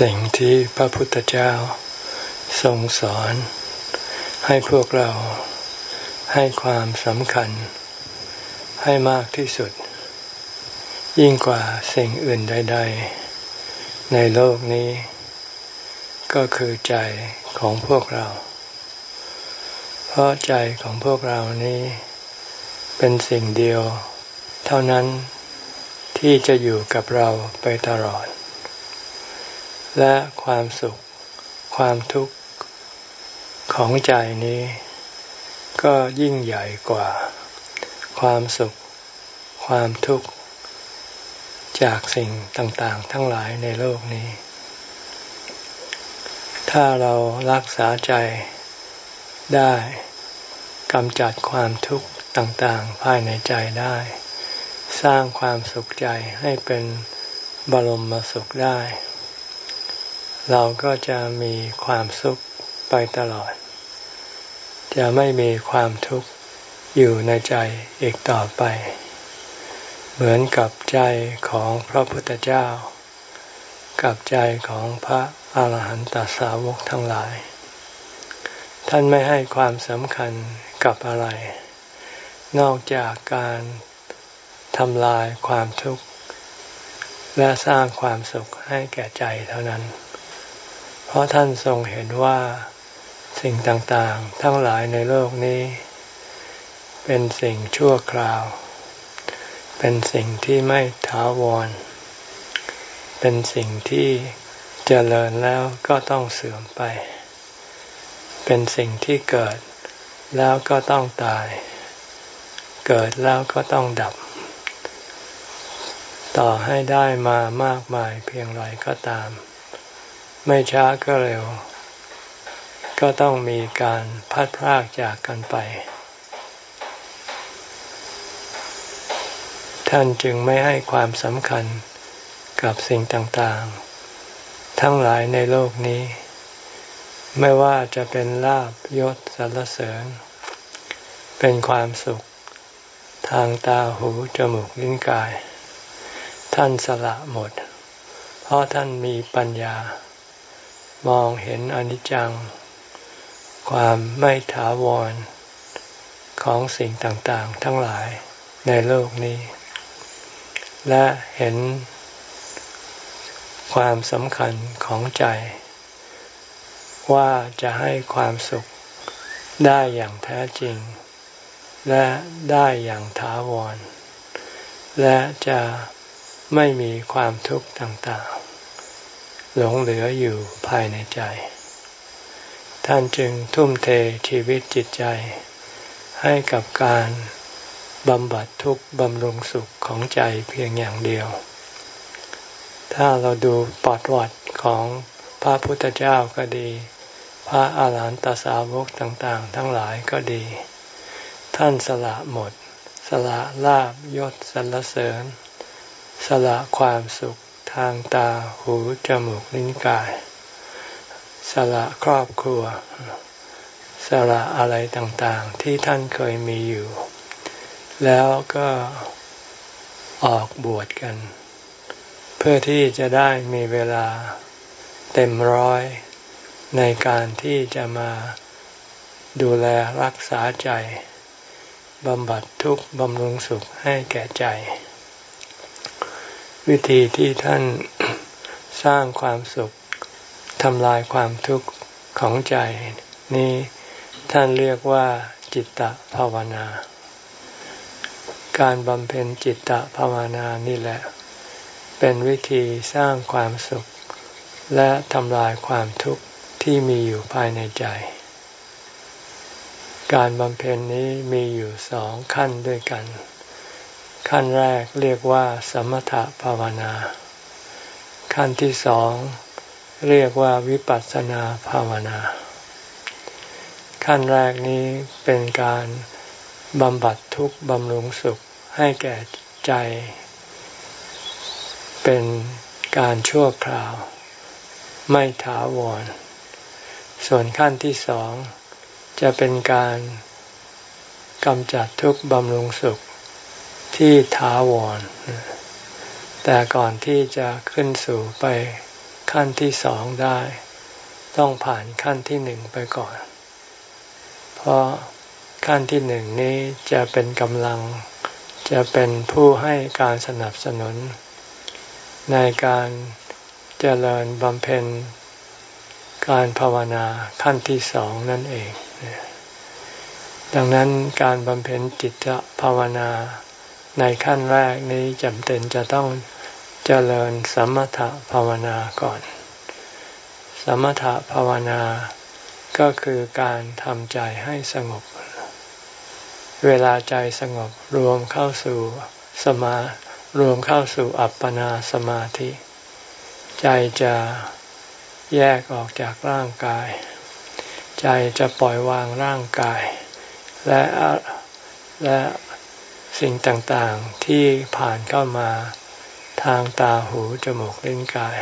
สิ่งที่พระพุทธเจ้าทรงสอน ให้พวกเราให้ความสำคัญ ให้มากที่สุด ยิ่งกว่าสิ่งอื่นใด ๆ ในโลกนี้ ก็คือใจของพวกเรา เพราะใจของพวกเรานี้ เป็นสิ่งเดียว เท่านั้นที่จะอยู่กับเราไปตลอด และความสุข ความทุกข์ของใจนี้ ก็ยิ่งใหญ่กว่า ความสุข ความทุกข์ จากสิ่งต่างๆ ทั้งหลายในโลกนี้ ถ้าเรารักษาใจได้กำจัดความทุกข์ต่างๆ ภายในใจได้ สร้างความสุขใจให้เป็นบรมสุขได้ เราก็จะมีความสุขไปตลอด จะไม่มีความทุกข์อยู่ในใจอีกต่อไป เหมือนกับใจของพระพุทธเจ้า กับใจของพระอาหารหันตสาวกทั้งหลาย ท่านไม่ให้ความสำคัญกับอะไร นอกจากการทำลายความทุกข์ และสร้างความสุขให้แก่ใจเท่านั้น เพราะท่านทรงเห็นว่าสิ่งต่างๆ ทั้งหลายในโลกนี้ เป็นสิ่งชั่วคราว เป็นสิ่งที่ไม่ถาวร เป็นสิ่งที่เจริญแล้วก็ต้องเสื่อมไป เป็นสิ่งที่เกิดแล้วก็ต้องตาย เกิดแล้วก็ต้องดับ ต่อให้ได้มามากมายเพียงไรก็ตาม ไม่ช้าก็เร็ว ก็ต้องมีการพัดพรากจากกันไป ท่านจึงไม่ให้ความสำคัญกับสิ่งต่างๆ ทั้งหลายในโลกนี้ ไม่ว่าจะเป็นลาบยศสรรเสริญ เป็นความสุข ทางตาหูจมูกลิ้นกาย ท่านสละหมด เพราะท่านมีปัญญา มองเห็นอนิจจัง ความไม่ถาวรของสิ่งต่างๆ ทั้งหลายในโลกนี้ และเห็นความสำคัญของใจ ว่าจะให้ความสุขได้อย่างแท้จริง และได้อย่างถาวร และจะไม่มีความทุกข์ต่างๆ หลงเหลืออยู่ภายในใจ ท่านจึงทุ่มเทชีวิตจิตใจ ให้กับการบำบัดทุกข์บำรุงสุขของใจเพียงอย่างเดียว ถ้าเราดูปอดวัดของพระพุทธเจ้าก็ดี พระอาหารหันตสาวกต่างๆ ทั้งหลายก็ดี ท่านสละหมด สละลาบยศสรรเสริญ สละความสุข ทางตาหูจมูกลิ้นกาย สละครอบครัว สละอะไรต่างๆ ที่ท่านเคยมีอยู่ แล้วก็ออกบวชกัน เพื่อที่จะได้มีเวลาเต็มร้อยในการที่จะมาดูแลรักษาใจบำบัดทุกข์บำรุงสุขให้แก่ใจ วิธีที่ท่านสร้างความสุขทำลายความทุกข์ของใจ นี้ท่านเรียกว่าจิตตภาวนา การบำเพ็ญจิตตภาวนานี่แหละ เป็นวิธีสร้างความสุข และทำลายความทุกข์ที่มีอยู่ภายในใจ การบำเพ็ญนี้มีอยู่สองขั้นด้วยกัน ขั้นแรกเรียกว่า สมถภาวนา ขั้นที่สองเรียกว่าวิปัสสนาภาวนา ขั้นแรกนี้เป็นการบำบัดทุกข์บำรุงสุขให้แก่ใจ เป็นการชั่วคราว ไม่ถาวร ส่วนขั้นที่สองจะเป็นการกำจัดทุกข์บำรุงสุข ที่ถาวร แต่ก่อนที่จะขึ้นสู่ไปขั้นที่สองได้ ต้องผ่านขั้นที่หนึ่งไปก่อน เพราะขั้นที่หนึ่งนี้จะเป็นกำลัง จะเป็นผู้ให้การสนับสนุน ในการเจริญบำเพ็ญ การภาวนาขั้นที่สองนั่นเอง ดังนั้นการบำเพ็ญจิตภาวนา ในขั้นแรกนี้จำเป็นจะต้องเจริญสมถภาวนาก่อน สมถภาวนาก็คือการทำใจให้สงบ เวลาใจสงบรวมเข้าสู่สมารวมเข้าสู่อัปปนาสมาธิ ใจจะแยกออกจากร่างกาย ใจจะปล่อยวางร่างกาย และและ สิ่งต่างๆที่ผ่านเข้ามาทางตาหูจมูกลิ้นกาย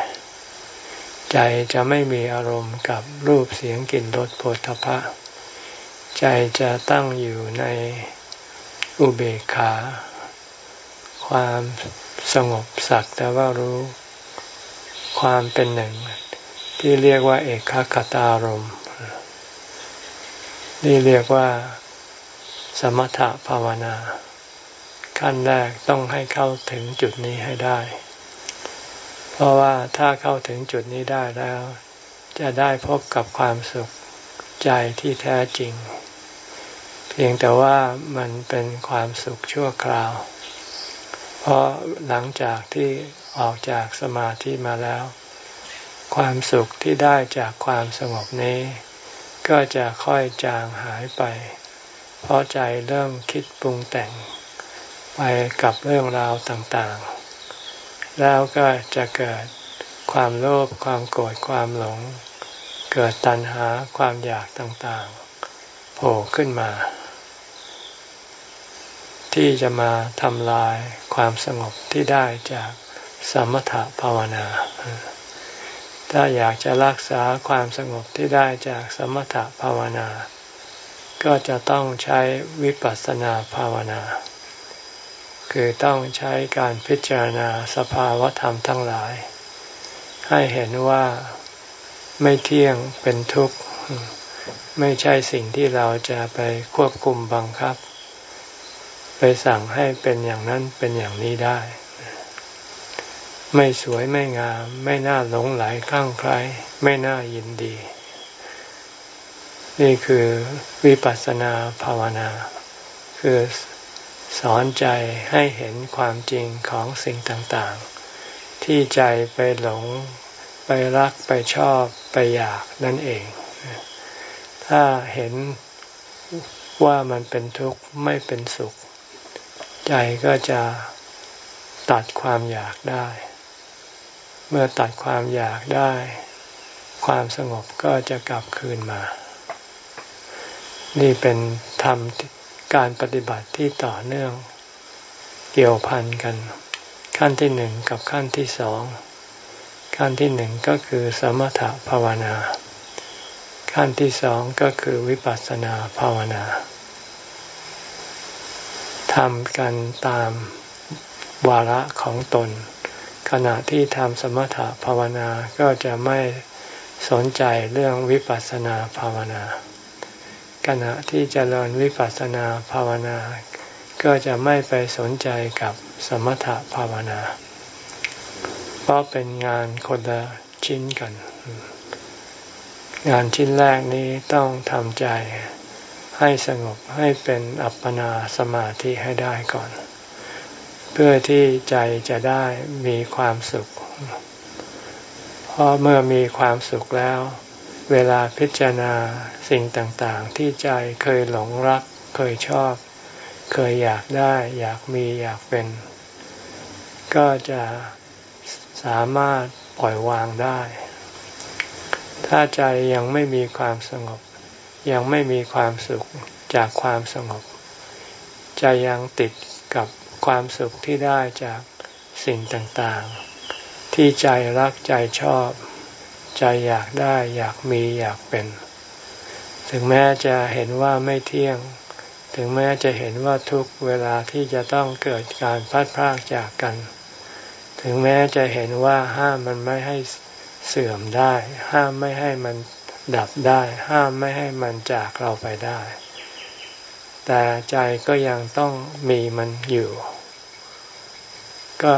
ใจจะไม่มีอารมณ์กับรูปเสียงกลิ่นรสโผฏฐพะใจจะตั้งอยู่ในอุเบกขา ความสงบสักแต่ว่ารู้ ความเป็นหนึ่ง ที่เรียกว่าเอกขตารมนี่เรียกว่า สมถภาวนา ขั้นแรกต้องให้เข้าถึงจุดนี้ให้ได้ เพราะว่าถ้าเข้าถึงจุดนี้ได้แล้ว จะได้พบกับความสุขใจที่แท้จริง เพียงแต่ว่ามันเป็นความสุขชั่วคราว เพราะหลังจากที่ออกจากสมาธิมาแล้ว ความสุขที่ได้จากความสงบนี้ ก็จะค่อยจางหายไป เพราะใจเริ่มคิดปรุงแต่ง ไปกับเรื่องราวต่างๆ แล้วก็จะเกิดความโลภความโกรธความหลง เกิดตัณหาความอยากต่างๆ โผล่ขึ้นมา ที่จะมาทำลายความสงบที่ได้จากสมถภาวนา ถ้าอยากจะรักษาความสงบที่ได้จากสมถภาวนา ก็จะต้องใช้วิปัสสนาภาวนา คือต้องใช้การพิจารณาสภาวธรรมทั้งหลาย ให้เห็นว่าไม่เที่ยงเป็นทุกข์ ไม่ใช่สิ่งที่เราจะไปควบคุมบังคับ ไปสั่งให้เป็นอย่างนั้นเป็นอย่างนี้ได้ ไม่สวยไม่งาม ไม่น่าหลงไหลคลั่งไคล้ไม่น่ายินดี นี่คือวิปัสสนาภาวนา คือ สอนใจให้เห็นความจริงของสิ่งต่างๆ ที่ใจไปหลง ไปรักไปชอบไปอยากนั่นเอง ถ้าเห็นว่ามันเป็นทุกข์ไม่เป็นสุข ใจก็จะตัดความอยากได้ เมื่อตัดความอยากได้ ความสงบก็จะกลับคืนมา นี่เป็นธรรม การปฏิบัติที่ต่อเนื่อง เกี่ยวพันกัน ขั้นที่หนึ่งกับขั้นที่สองขั้นที่หนึ่งก็คือสมถภาวนา ขั้นที่สองก็คือวิปัสสนาภาวนาทำกันตามวาระของตน ขณะที่ทำสมถภาวนาก็จะไม่สนใจเรื่องวิปัสสนาภาวนา ขณะที่จเจริญวิปัสสนาภาวนา ก็จะไม่ไปสนใจกับสมถภาวนา เพราะเป็นงานคนละชิ้นกัน งานชิ้นแรกนี้ต้องทำใจให้สงบให้เป็นอัปปนาสมาธิให้ได้ก่อน เพื่อที่ใจจะได้มีความสุข เพราะเมื่อมีความสุขแล้ว เวลาพิจารณาสิ่งต่างๆ ที่ใจเคยหลงรัก เคยชอบ เคยอยากได้ อยากมีอยากเป็น ก็จะสามารถปล่อยวางได้ ถ้าใจยังไม่มีความสงบ ยังไม่มีความสุขจากความสงบใจยังติดกับความสุขที่ได้จากสิ่งต่างๆ ที่ใจรักใจชอบ ใจอยากได้ อยากมีอยากเป็น ถึงแม้จะเห็นว่าไม่เที่ยง ถึงแม้จะเห็นว่าทุกเวลาที่จะต้องเกิดการพัดพรากจากกัน ถึงแม้จะเห็นว่าห้ามมันไม่ให้เสื่อมได้ ห้ามไม่ให้มันดับได้ ห้ามไม่ให้มันจากเราไปได้ แต่ใจก็ยังต้องมีมันอยู่ ก็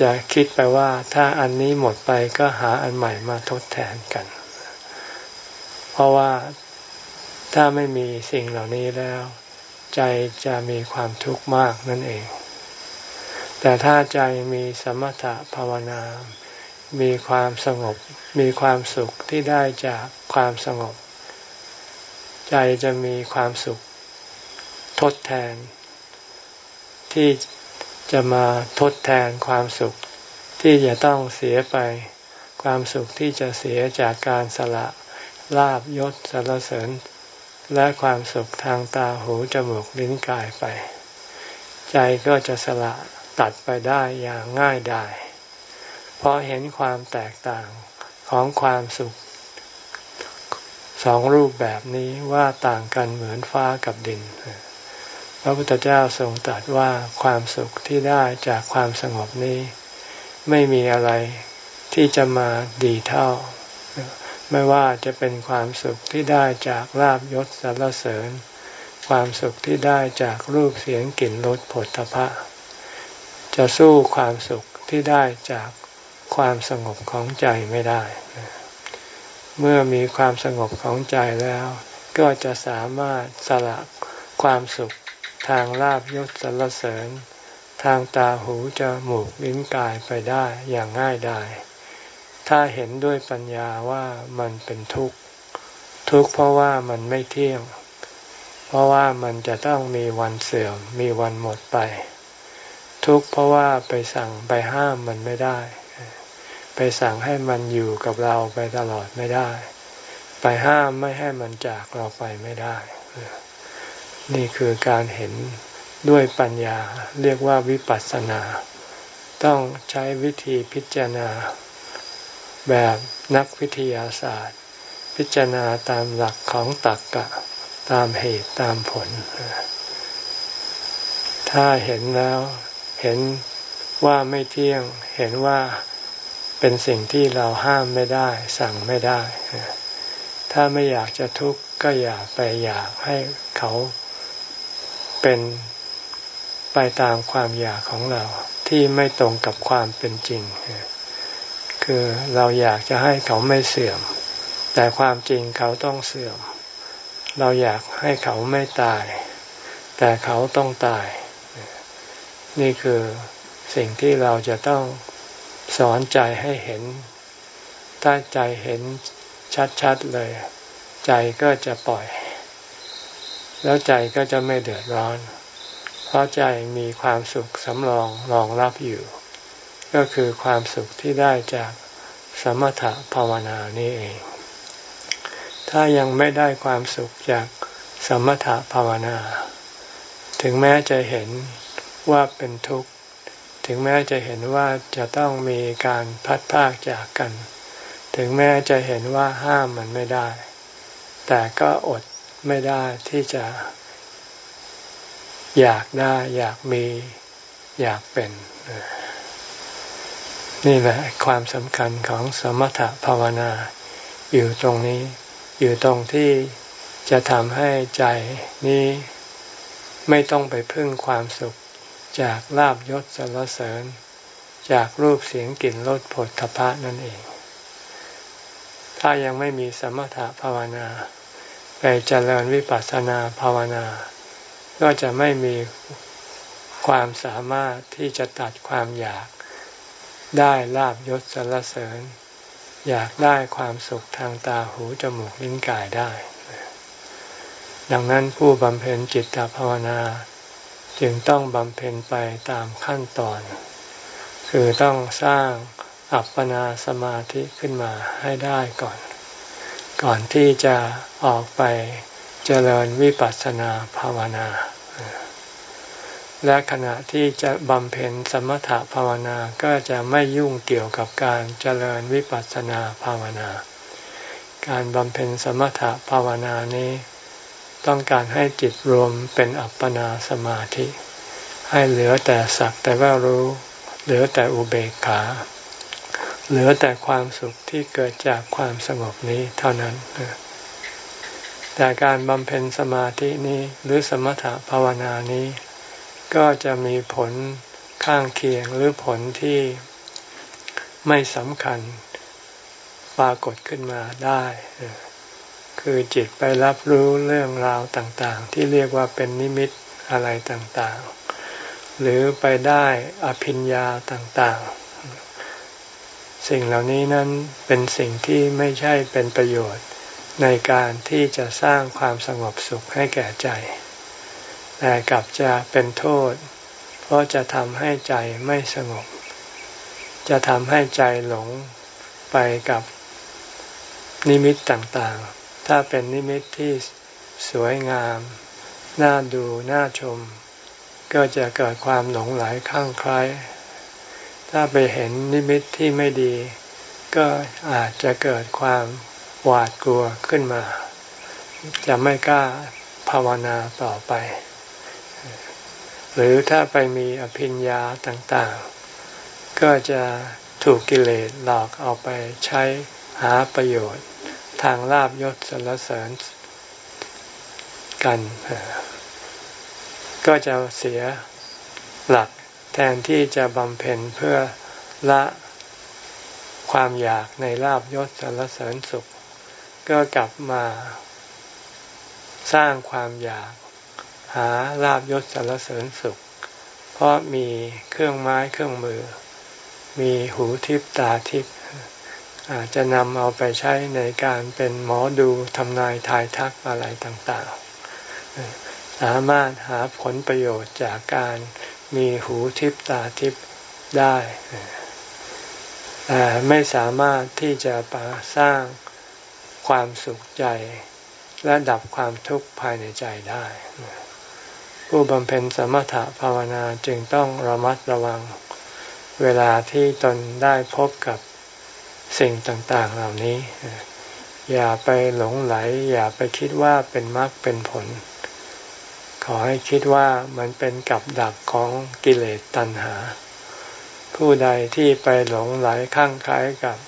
จะคิดไปว่าถ้าอันนี้หมดไปก็หาอันใหม่มาทดแทนกัน เพราะว่าถ้าไม่มีสิ่งเหล่านี้แล้ว ใจจะมีความทุกข์มากนั่นเอง แต่ถ้าใจมีสมถะภาวนา มีความสงบ มีความสุขที่ได้จากความสงบ ใจจะมีความสุขทดแทนที่ จะมาทดแทนความสุขที่จะต้องเสียไป ความสุขที่จะเสียจากการสละลาบยศสารเสริญ และความสุขทางตาหูจมูกลิ้นกายไป ใจก็จะสละตัดไปได้อย่างง่ายดาย เพราะเห็นความแตกต่างของความสุขสองรูปแบบนี้ว่าต่างกันเหมือนฟ้ากับดิน พระพุทธเจ้าทรงตรัสว่าความสุขที่ได้จากความสงบนี้ ไม่มีอะไรที่จะมาดีเท่า ไม่ว่าจะเป็นความสุขที่ได้จากลาบยศสรรเสริญ ความสุขที่ได้จากรูปเสียงกลิ่นรสผลทพะจะสู้ความสุขที่ได้จากความสงบของใจไม่ได้ เมื่อมีความสงบของใจแล้ว ก็จะสามารถสละความสุข ทางลาบยศสรรเสริญ ทางตาหูจมูกลิ้นกายไปได้อย่างง่ายดายถ้าเห็นด้วยปัญญาว่ามันเป็นทุกข์ ทุกข์เพราะว่ามันไม่เที่ยง เพราะว่ามันจะต้องมีวันเสื่อม มีวันหมดไป ทุกข์เพราะว่าไปสั่งไปห้ามมันไม่ได้ ไปสั่งให้มันอยู่กับเราไปตลอดไม่ได้ ไปห้ามไม่ให้มันจากเราไปไม่ได้ นี่คือการเห็นด้วยปัญญาเรียกว่าวิปัสสนา ต้องใช้วิธีพิจารณา แบบนักวิทยาศาสตร์ พิจารณาตามหลักของตรรกกะ ตามเหตุตามผล ถ้าเห็นแล้วเห็นว่าไม่เที่ยงเห็นว่าเป็นสิ่งที่เราห้ามไม่ได้ สั่งไม่ได้ ถ้าไม่อยากจะทุกข์ก็อย่าไปอยากให้เขา เป็นไปตามความอยากของเราที่ไม่ตรงกับความเป็นจริง คือเราอยากจะให้เขาไม่เสื่อม แต่ความจริงเขาต้องเสื่อม เราอยากให้เขาไม่ตาย แต่เขาต้องตาย นี่คือสิ่งที่เราจะต้องสอนใจให้เห็น ถ้าใจเห็นชัดๆเลย ใจก็จะปล่อย แล้วใจก็จะไม่เดือดร้อน เพราะใจมีความสุขสำรองรองรับอยู่ ก็คือความสุขที่ได้จากสมถะภาวนานี้เอง ถ้ายังไม่ได้ความสุขจากสมถะภาวนา ถึงแม้จะเห็นว่าเป็นทุกข์ ถึงแม้จะเห็นว่าจะต้องมีการพัดพากจากกัน ถึงแม้จะเห็นว่าห้ามมันไม่ได้ แต่ก็อด ไม่ได้ที่จะอยากได้อยากมีอยากเป็น นี่แหละความสำคัญของสมถภาวนา อยู่ตรงนี้ อยู่ตรงที่จะทำให้ใจนี้ไม่ต้องไปพึ่งความสุข จากลาบยศสรรเสริญ จากรูปเสียงกลิ่นรสผลทพะนั่นเอง ถ้ายังไม่มีสมถภาวนา ไปเจริญวิปัสสนาภาวนา ก็จะไม่มีความสามารถที่จะตัดความอยากได้ลาบยศสรรเสริญ อยากได้ความสุขทางตาหูจมูกลิ้นกายได้ ดังนั้นผู้บำเพ็ญจิตตภาวนา จึงต้องบำเพ็ญไปตามขั้นตอน คือต้องสร้างอัปปนาสมาธิขึ้นมาให้ได้ก่อน ก่อนที่จะออกไปเจริญวิปัสสนาภาวนา และขณะที่จะบำเพ็ญสมถภาวนาก็จะไม่ยุ่งเกี่ยวกับการเจริญวิปัสสนาภาวนา การบำเพ็ญสมถภาวนานี้ ต้องการให้จิตรวมเป็นอัปปนาสมาธิ ให้เหลือแต่สักแต่ว่ารู้ เหลือแต่อุเบกขา เหลือแต่ความสุขที่เกิดจากความสงบนี้เท่านั้น แต่การบำเพ็ญสมาธินี้หรือสมถภาวนานี้ ก็จะมีผลข้างเคียงหรือผลที่ไม่สำคัญปรากฏขึ้นมาได้ คือจิตไปรับรู้เรื่องราวต่างๆ ที่เรียกว่าเป็นนิมิตอะไรต่างๆ หรือไปได้อภิญญาต่างๆ สิ่งเหล่านี้นั้นเป็นสิ่งที่ไม่ใช่เป็นประโยชน์ในการที่จะสร้างความสงบสุขให้แก่ใจ แต่กลับจะเป็นโทษ เพราะจะทำให้ใจไม่สงบ จะทำให้ใจหลงไปกับนิมิตต่างๆ ถ้าเป็นนิมิตที่สวยงาม น่าดู น่าชม ก็จะเกิดความหลงไหลข้างใคล้ ถ้าไปเห็นนิมิตที่ไม่ดี ก็อาจจะเกิดความหวาดกลัวขึ้นมา จะไม่กล้าภาวนาต่อไป หรือถ้าไปมีอภิญญาต่างๆ ก็จะถูกกิเลสหลอกเอาไปใช้หาประโยชน์ทางลาบยศสรรเสริญกัน ก็จะเสียหลัก แทนที่จะบำเพ็ญเพื่อละความอยากในลาบยศสรรเสริญสุข ก็กลับมา สร้างความอยาก หาลาบยศสรรเสริญสุข เพราะมีเครื่องไม้เครื่องมือ มีหูทิพตาทิพอาจจะนำเอาไปใช้ในการเป็นหมอดูทำนายทายทักอะไรต่างๆ สามารถหาผลประโยชน์จากการ มีหูทิพตาทิพได้แต่ไม่สามารถที่จะปสร้างความสุขใจและดับความทุกข์ภายในใจได้ ผู้บำเพ็ญสมถะภาวนาจึงต้องระมัดระวัง เวลาที่ตนได้พบกับสิ่งต่างๆเหล่านี้ อย่าไปหลงไหล อย่าไปคิดว่าเป็นมรรคเป็นผล ขอให้คิดว่ามันเป็นกับดักของกิเลสตัณหา ผู้ใดที่ไปหลงไหลข้างคล้ายกับ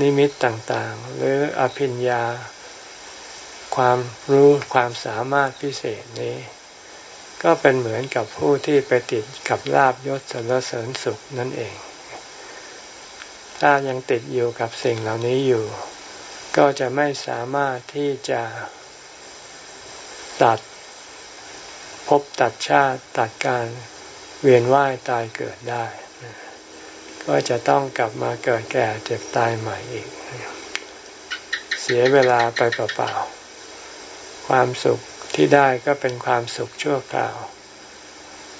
นิมิตต่างๆ หรืออภิญญา ความรู้ความสามารถพิเศษนี้ ก็เป็นเหมือนกับผู้ที่ไปติดกับลาบยศสรรเสริญสุขนั่นเอง ถ้ายังติดอยู่กับสิ่งเหล่านี้อยู่ ก็จะไม่สามารถที่จะตัด พบตัดชาติตัดการเวียนว่ายตายเกิดได้ ก็จะต้องกลับมาเกิดแก่เจ็บตายใหม่อีก เสียเวลาไปเปล่าๆความสุขที่ได้ก็เป็นความสุขชั่วคราว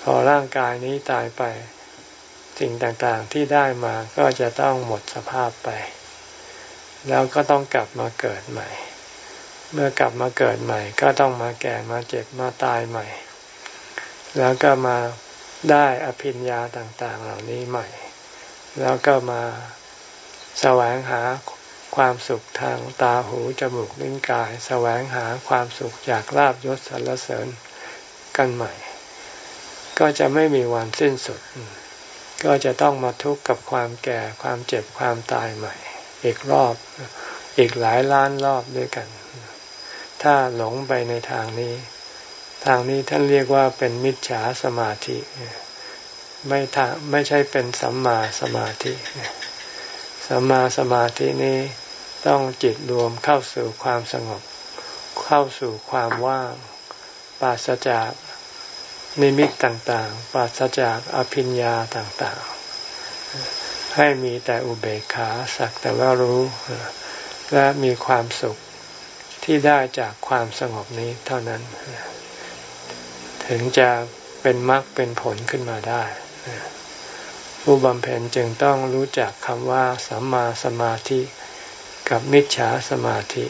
พอร่างกายนี้ตายไป สิ่งต่างๆที่ได้มาก็จะต้องหมดสภาพไป แล้วก็ต้องกลับมาเกิดใหม่ เมื่อกลับมาเกิดใหม่ ก็ต้องมาแก่มาเจ็บมาตายใหม่ แล้วก็มาได้อภิญญาต่างๆ เหล่านี้ใหม่ แล้วก็มาแสวงหาความสุขทางตาหูจมูกลิ้นกาย แสวงหาความสุขจากลาบยศสรรเสริญกันใหม่ ก็จะไม่มีวันสิ้นสุด ก็จะต้องมาทุกข์กับความแก่ความเจ็บความตายใหม่ อีกรอบอีกหลายล้านรอบด้วยกัน ถ้าหลงไปในทางนี้ ทางนี้ท่านเรียกว่าเป็นมิจฉาสมาธิไม่ทางไม่ใช่เป็นสัมมาสมาธิสัมมาสมาธินี้ต้องจิตรวมเข้าสู่ความสงบ เข้าสู่ความว่างปราศจากนิมิตต่างๆ ปราศจากอภิญญาต่างๆ ให้มีแต่อุเบกขาสักแต่ว่ารู้ และมีความสุขที่ได้จากความสงบนี้เท่านั้น ถึงจะเป็นมรรคเป็นผลขึ้นมาได้ ผู้บำเพ็ญจึงต้องรู้จักคำว่าสัมมาสมาธิกับมิจฉาสมาธิ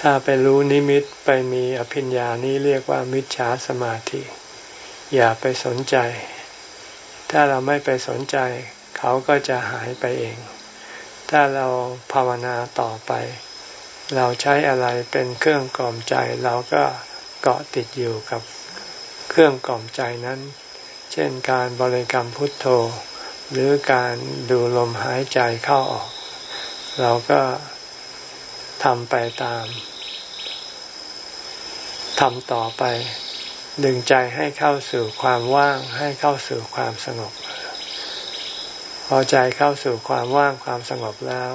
ถ้าไปรู้นิมิตไปมีอภิญญานี้เรียกว่ามิจฉาสมาธิ อย่าไปสนใจ ถ้าเราไม่ไปสนใจ เขาก็จะหายไปเอง ถ้าเราภาวนาต่อไป เราใช้อะไรเป็นเครื่องกล่อมใจเราก็ เกาะติดอยู่กับเครื่องกล่อมใจนั้น เช่นการบริกรรมพุทโธ หรือการดูลมหายใจเข้าออก เราก็ทำไปตามทำต่อไป ดึงใจให้เข้าสู่ความว่างให้เข้าสู่ความสงบ พอใจเข้าสู่ความว่างความสงบแล้ว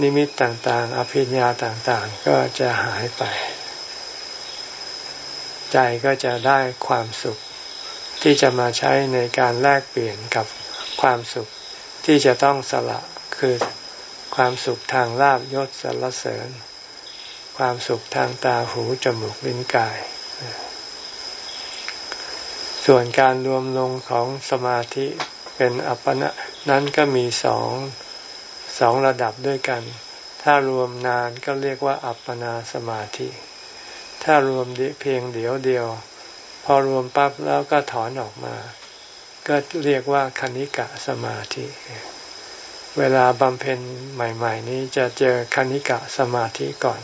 นิมิตต่างๆ อภิญญาต่างๆ ก็จะหายไป ใจก็จะได้ความสุข ที่จะมาใช้ในการแลกเปลี่ยนกับความสุขที่จะต้องสละคือความสุขทางลาบยศสรรเสริญ ความสุขทางตาหูจมูกลิ้นกาย ส่วนการรวมลงของสมาธิเป็นอัปปนะนั้นก็มีสองสองระดับด้วยกัน ถ้ารวมนานก็เรียกว่าอัปปนาสมาธิ ถ้ารวมเพียงเดียวเดียว พอรวมปั๊บแล้วก็ถอนออกมา ก็เรียกว่าคณิกะสมาธิ เวลาบำเพ็ญใหม่ ๆ นี้จะเจอคณิกะสมาธิก่อน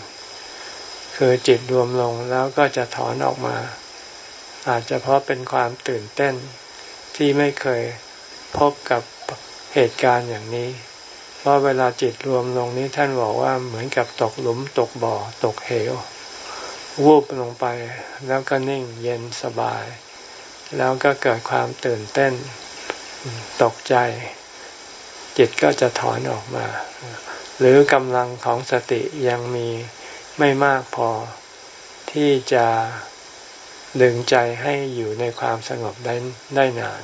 คือจิตรวมลงแล้วก็จะถอนออกมา อาจจะเพราะเป็นความตื่นเต้นที่ไม่เคยพบกับเหตุการณ์อย่างนี้ เพราะเวลาจิตรวมลงนี้ท่านบอกว่าเหมือนกับตกหลุมตกบ่อตกเหว วูบลงไป แล้วก็นิ่งเย็นสบาย แล้วก็เกิดความตื่นเต้นตกใจ จิตก็จะถอนออกมา หรือกำลังของสติยังมีไม่มากพอที่จะดึงใจให้อยู่ในความสงบได้ได้นาน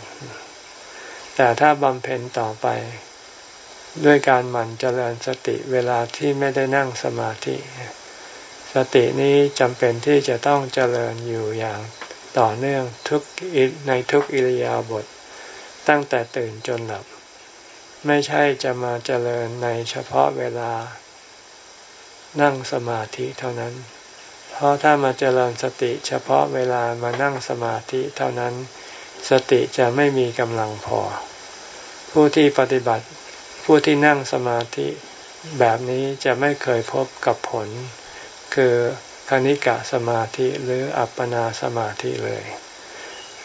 แต่ถ้าบำเพ็ญต่อไป ด้วยการหมั่นเจริญสติเวลาที่ไม่ได้นั่งสมาธิ สตินี้จำเป็นที่จะต้องเจริญอยู่อย่างต่อเนื่องทุกในทุกอิริยาบถตั้งแต่ตื่นจนหลับ ไม่ใช่จะมาเจริญในเฉพาะเวลา นั่งสมาธิเท่านั้น เพราะถ้ามาเจริญสติเฉพาะเวลามานั่งสมาธิเท่านั้น สติจะไม่มีกำลังพอ ผู้ที่ปฏิบัติ ผู้ที่นั่งสมาธิแบบนี้จะไม่เคยพบกับผล คือคณิกะสมาธิหรืออัปปนาสมาธิเลย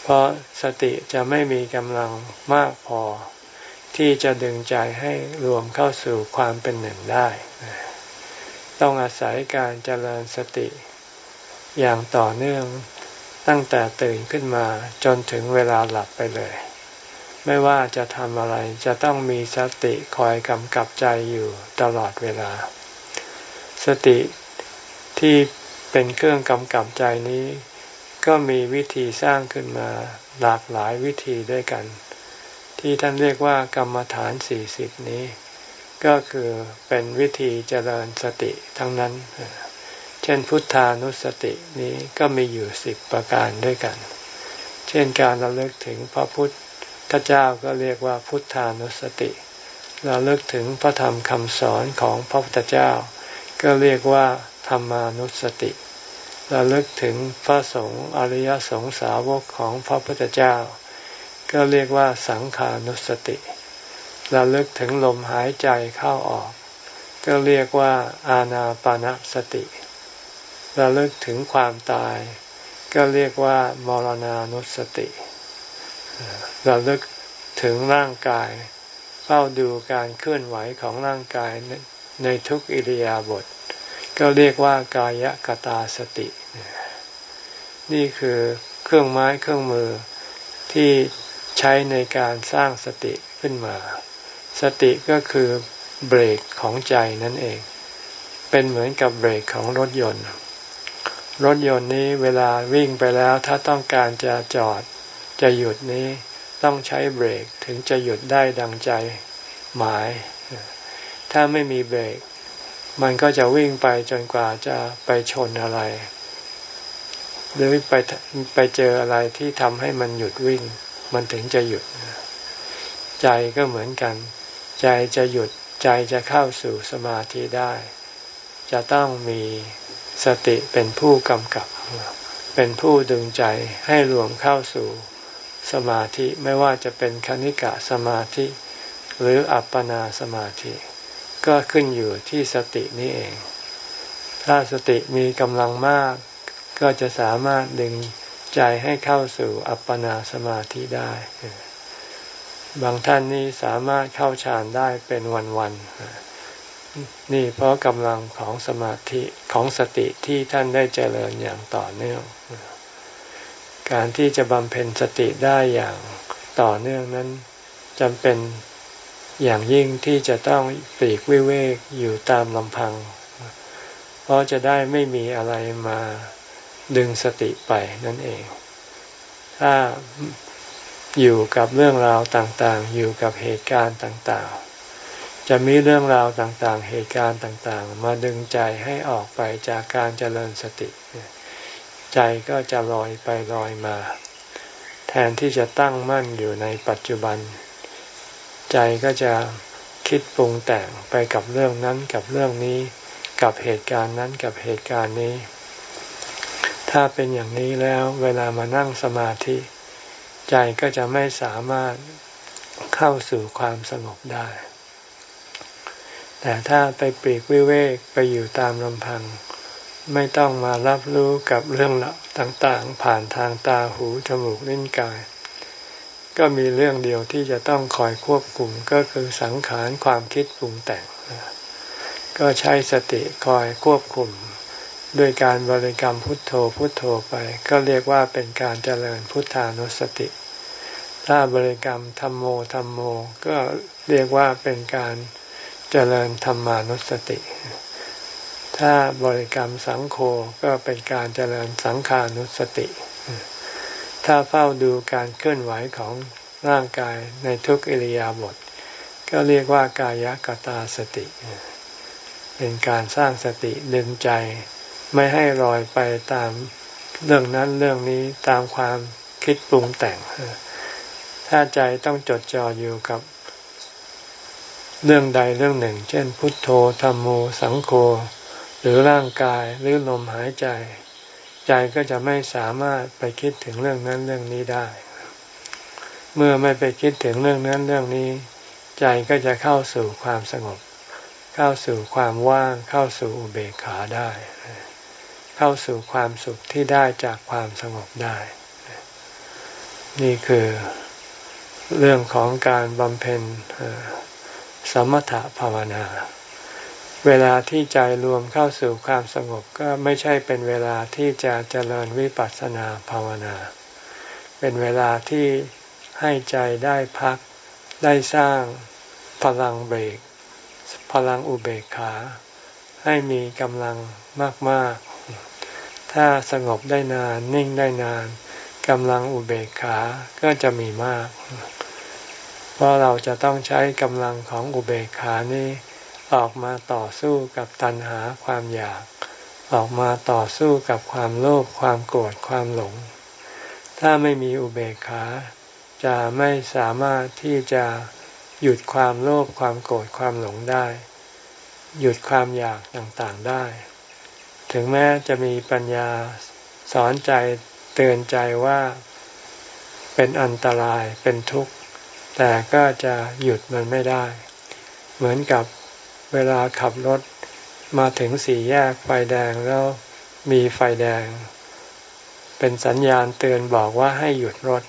เพราะสติจะไม่มีกำลังมากพอ ที่จะดึงใจให้รวมเข้าสู่ความเป็นหนึ่งได้ ต้องอาศัยการเจริญสติ อย่างต่อเนื่องตั้งแต่ตื่นขึ้นมาจนถึงเวลาหลับไปเลย ไม่ว่าจะทำอะไรจะต้องมีสติคอยกำกับใจอยู่ตลอดเวลา สติ ที่เป็นเครื่องกำกับใจนี้ ก็มีวิธีสร้างขึ้นมาหลากหลายวิธีด้วยกัน ที่ท่านเรียกว่ากรรมฐานสี่สิบนี้ ก็คือเป็นวิธีเจริญสติทั้งนั้น เช่นพุทธานุสตินี้ก็มีอยู่สิบประการด้วยกัน เช่นการระลึกถึงพระพุทธเจ้าก็เรียกว่าพุทธานุสติเราเลิกถึงพระธรรมคำสอนของพระพุทธเจ้า ก็เรียกว่า รรมานุสติเราเลิกถึงพระสงฆ์อริยสงสาวกของพระพุทธเจ้า ก็เรียกว่าสังขานุสติเราเลิกถึงลมหายใจเข้าออก ก็เรียกว่าอาณาปานสติเราเลิกถึงความตาย ก็เรียกว่ามรณานุสติเราลึกถึงร่างกายเฝ้าดูการเคลื่อนไหวของร่างกายในทุกอิริยาบถ ก็เรียกว่ากายกตาสติ นี่คือเครื่องไม้เครื่องมือที่ใช้ในการสร้างสติขึ้นมา สติก็คือเบรกของใจนั่นเอง เป็นเหมือนกับเบรกของรถยนต์ รถยนต์นี้เวลาวิ่งไปแล้วถ้าต้องการจะจอดจะหยุดนี้ต้องใช้เบรกถึงจะหยุดได้ดังใจหมาย ถ้าไม่มีเบรก มันก็จะวิ่งไปจนกว่าจะไปชนอะไร หรือไปไปเจออะไรที่ทำให้มันหยุดวิ่ง มันถึงจะหยุด ใจก็เหมือนกัน ใจจะหยุดใจจะเข้าสู่สมาธิได้ จะต้องมีสติเป็นผู้กำกับ เป็นผู้ดึงใจให้รวมเข้าสู่สมาธิไม่ว่าจะเป็นคณิกะสมาธิ หรืออัปปนาสมาธิ ก็ขึ้นอยู่ที่สตินี้เอง ถ้าสติมีกำลังมาก ก็จะสามารถดึงใจให้เข้าสู่อัปปนาสมาธิได้ บางท่านนี่สามารถเข้าฌานได้เป็นวันๆ นี่เพราะกำลังของสมาธิของสติที่ท่านได้เจริญอย่างต่อเนื่อง การที่จะบำเพ็ญสติได้อย่างต่อเนื่องนั้นจำเป็น อย่างยิ่งที่จะต้องปลีกวิเวกอยู่ตามลำพัง เพราะจะได้ไม่มีอะไรมาดึงสติไปนั่นเอง ถ้าอยู่กับเรื่องราวต่างๆ อยู่กับเหตุการณ์ต่างๆ จะมีเรื่องราวต่างๆ เหตุการณ์ต่างๆ มาดึงใจให้ออกไปจากการเจริญสติ ใจก็จะลอยไปลอยมา แทนที่จะตั้งมั่นอยู่ในปัจจุบัน ใจก็จะคิดปรุงแต่งไปกับเรื่องนั้นกับเรื่องนี้ กับเหตุการณ์นั้นกับเหตุการณ์นี้ ถ้าเป็นอย่างนี้แล้วเวลามานั่งสมาธิ ใจก็จะไม่สามารถเข้าสู่ความสงบได้ แต่ถ้าไปปีกวิเวกไปอยู่ตามลำพัง ไม่ต้องมารับรู้กับเรื่องต่างๆ ผ่านทางตาหูจมูกลิ้นกาย ก็มีเรื่องเดียวที่จะต้องคอยควบคุมก็คือสังขารความคิดปรุงแต่ง ก็ใช้สติคอยควบคุม ด้วยการบริกรรมพุทโธพุทโธไป ก็เรียกว่าเป็นการเจริญพุทธานุสติ ถ้าบริกรรมธรรมโมธรรมโม ก็เรียกว่าเป็นการเจริญธรรมานุสติ ถ้าบริกรรมสังโฆก็เป็นการเจริญสังขานุสติ ถ้าเฝ้าดูการเคลื่อนไหวของร่างกายในทุกอิริยาบถก็เรียกว่ากายกตาสติ เป็นการสร้างสติดึงใจ ไม่ให้ลอยไปตามเรื่องนั้นเรื่องนี้ตามความคิดปรุงแต่ง ถ้าใจต้องจดจ่ออยู่กับเรื่องใดเรื่องหนึ่ง เช่น พุทโธธรรมโมสังโฆหรือร่างกายหรือลมหายใจ ใจก็จะไม่สามารถไปคิดถึงเรื่องนั้นเรื่องนี้ได้ เมื่อไม่ไปคิดถึงเรื่องนั้นเรื่องนี้ ใจก็จะเข้าสู่ความสงบ เข้าสู่ความว่างเข้าสู่อุเบกขาได้ เข้าสู่ความสุขที่ได้จากความสงบได้ นี่คือเรื่องของการบำเพ็ญสมถภาวนา เวลาที่ใจรวมเข้าสู่ความสงบก็ไม่ใช่เป็นเวลาที่จะเจริญวิปัสสนาภาวนา เป็นเวลาที่ให้ใจได้พัก ได้สร้างพลังเบรก พลังอุเบกขา ให้มีกำลังมาก ๆ ถ้าสงบได้นานนิ่งได้นานกำลังอุเบกขาก็จะมีมาก เพราะเราจะต้องใช้กำลังของอุเบกขานี้ ออกมาต่อสู้กับตัณหาความอยาก ออกมาต่อสู้กับความโลภความโกรธความหลง ถ้าไม่มีอุเบกขาจะไม่สามารถที่จะหยุดความโลภความโกรธความหลงได้ หยุดความอยากต่างๆได้ ถึงแม้จะมีปัญญาสอนใจเตือนใจว่าเป็นอันตรายเป็นทุกข์ แต่ก็จะหยุดมันไม่ได้ เหมือนกับ เวลาขับรถมาถึงสี่แยกไฟแดงแล้วมีไฟแดง เป็นสัญญาณเตือนบอกว่าให้หยุดรถ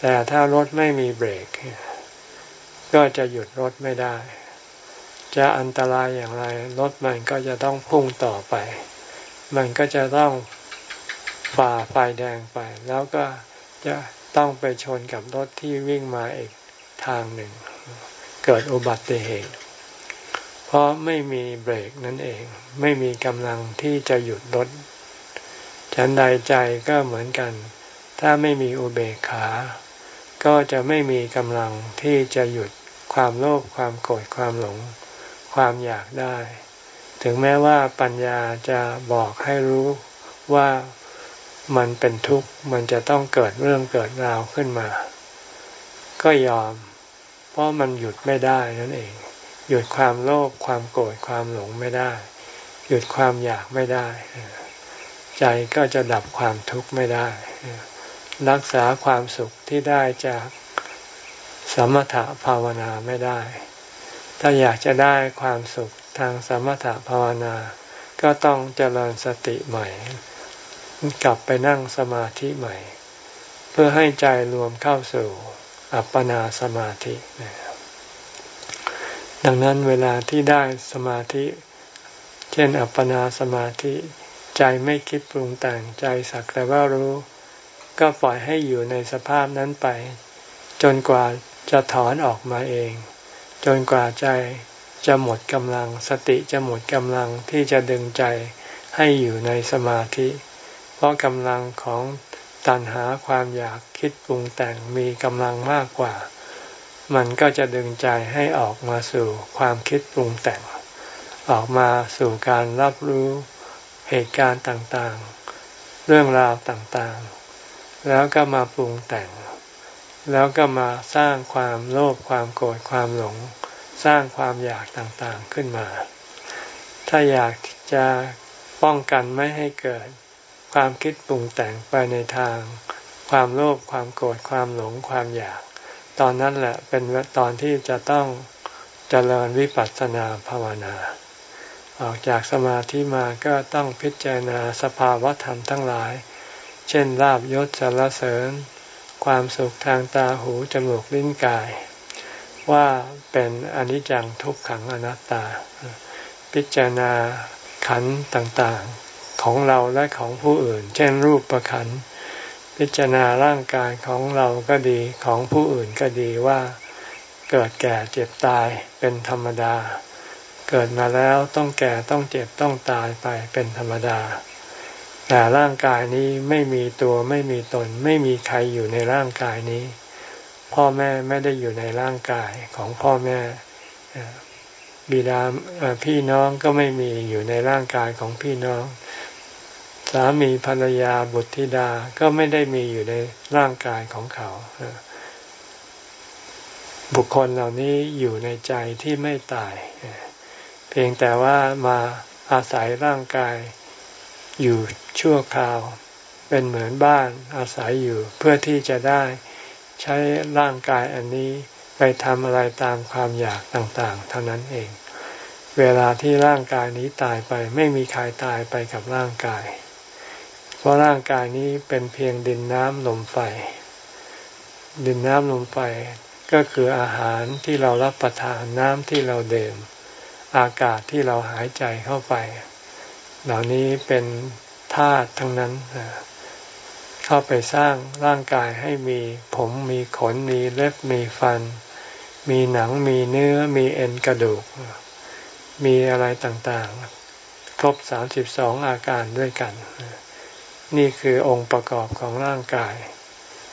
แต่ถ้ารถไม่มีเบรก ก็จะหยุดรถไม่ได้ จะอันตรายอย่างไร รถมันก็จะต้องพุ่งต่อไป มันก็จะต้องฝ่าไฟแดงไป แล้วก็จะต้องไปชนกับรถที่วิ่งมาอีกทางหนึ่ง เกิดอุบัติเหตุ เพราะไม่มีเบรกนั่นเอง ไม่มีกำลังที่จะหยุดรถฉันใดใจก็เหมือนกัน ถ้าไม่มีอุเบกขา ก็จะไม่มีกำลังที่จะหยุดความโลภความโกรธความหลง ความอยากได้ ถึงแม้ว่าปัญญาจะบอกให้รู้ว่ามันเป็นทุกข์มันจะต้องเกิดเรื่องเกิดราวขึ้นมา ก็ยอม เพราะมันหยุดไม่ได้นั่นเอง หยุดความโลภความโกรธความหลงไม่ได้ หยุดความอยากไม่ได้ ใจก็จะดับความทุกข์ไม่ได้ รักษาความสุขที่ได้จากสมถะภาวนาไม่ได้ ถ้าอยากจะได้ความสุขทางสมถภาวนา ก็ต้องเจริญสติใหม่ กลับไปนั่งสมาธิใหม่ เพื่อให้ใจรวมเข้าสู่อัปปนาสมาธิ ดังนั้นเวลาที่ได้สมาธิ เช่นอัปปนาสมาธิ ใจไม่คิดปรุงแต่งใจสักแต่ว่ารู้ ก็ปล่อยให้อยู่ในสภาพนั้นไป จนกว่าจะถอนออกมาเอง จนกว่าใจจะหมดกำลัง สติจะหมดกำลังที่จะดึงใจให้อยู่ในสมาธิ เพราะกำลังของตัณหาความอยากคิดปรุงแต่งมีกำลังมากกว่า มันก็จะดึงใจให้ออกมาสู่ความคิดปรุงแต่ง ออกมาสู่การรับรู้เหตุการณ์ต่างๆ เรื่องราวต่างๆ แล้วก็มาปรุงแต่ง แล้วก็มาสร้างความโลภความโกรธความหลง สร้างความอยากต่างๆขึ้นมา ถ้าอยากจะป้องกันไม่ให้เกิดความคิดปรุงแต่งไปในทาง ความโลภความโกรธความหลงความอยาก ตอนนั้นแหละเป็นตอนที่จะต้องเจริญวิปัสสนาภาวนา ออกจากสมาธิมาก็ต้องพิจารณาสภาวะธรรมทั้งหลาย เช่นลาบยศสารเสริญ ความสุขทางตาหูจมูกลิ้นกาย ว่าเป็นอนิจจังทุกขังอนัตตา พิจารณาขันต่างๆของเราและของผู้อื่น เช่นรูปประขัน พิจารณาร่างกายของเราก็ดีของผู้อื่นก็ดีว่า เกิดแก่เจ็บตายเป็นธรรมดา เกิดมาแล้วต้องแก่ต้องเจ็บต้องตายไปเป็นธรรมดา แต่ร่างกายนี้ไม่มีตัวไม่มีตน ไม่มีใครอยู่ในร่างกายนี้ พ่อแม่ไม่ได้อยู่ในร่างกายของพ่อแม่บิดาพี่น้องก็ไม่มีอยู่ในร่างกายของพี่น้อง สามีภรรยาบุตรธิดาก็ไม่ได้มีอยู่ในร่างกายของเขา บุคคลเหล่านี้อยู่ในใจที่ไม่ตาย เพียงแต่ว่ามาอาศัยร่างกายอยู่ชั่วคราว เป็นเหมือนบ้านอาศัยอยู่เพื่อที่จะได้ใช้ร่างกายอันนี้ไปทำอะไรตามความอยากต่างๆ เท่านั้นเอง เวลาที่ร่างกายนี้ตายไปไม่มีใครตายไปกับร่างกาย เพราะร่างกายนี้เป็นเพียงดินน้ำลมไฟ ดินน้ำลมไฟก็คืออาหารที่เรารับประทานน้ำที่เราเดิมอากาศที่เราหายใจเข้าไป เหล่านี้เป็นธาตุทั้งนั้น เข้าไปสร้างร่างกายให้มีผมมีขนมีเล็บมีฟัน มีหนังมีเนื้อมีเอ็นกระดูก มีอะไรต่างๆ ครบสามสิบสองอาการด้วยกัน นี่คือองค์ประกอบของร่างกาย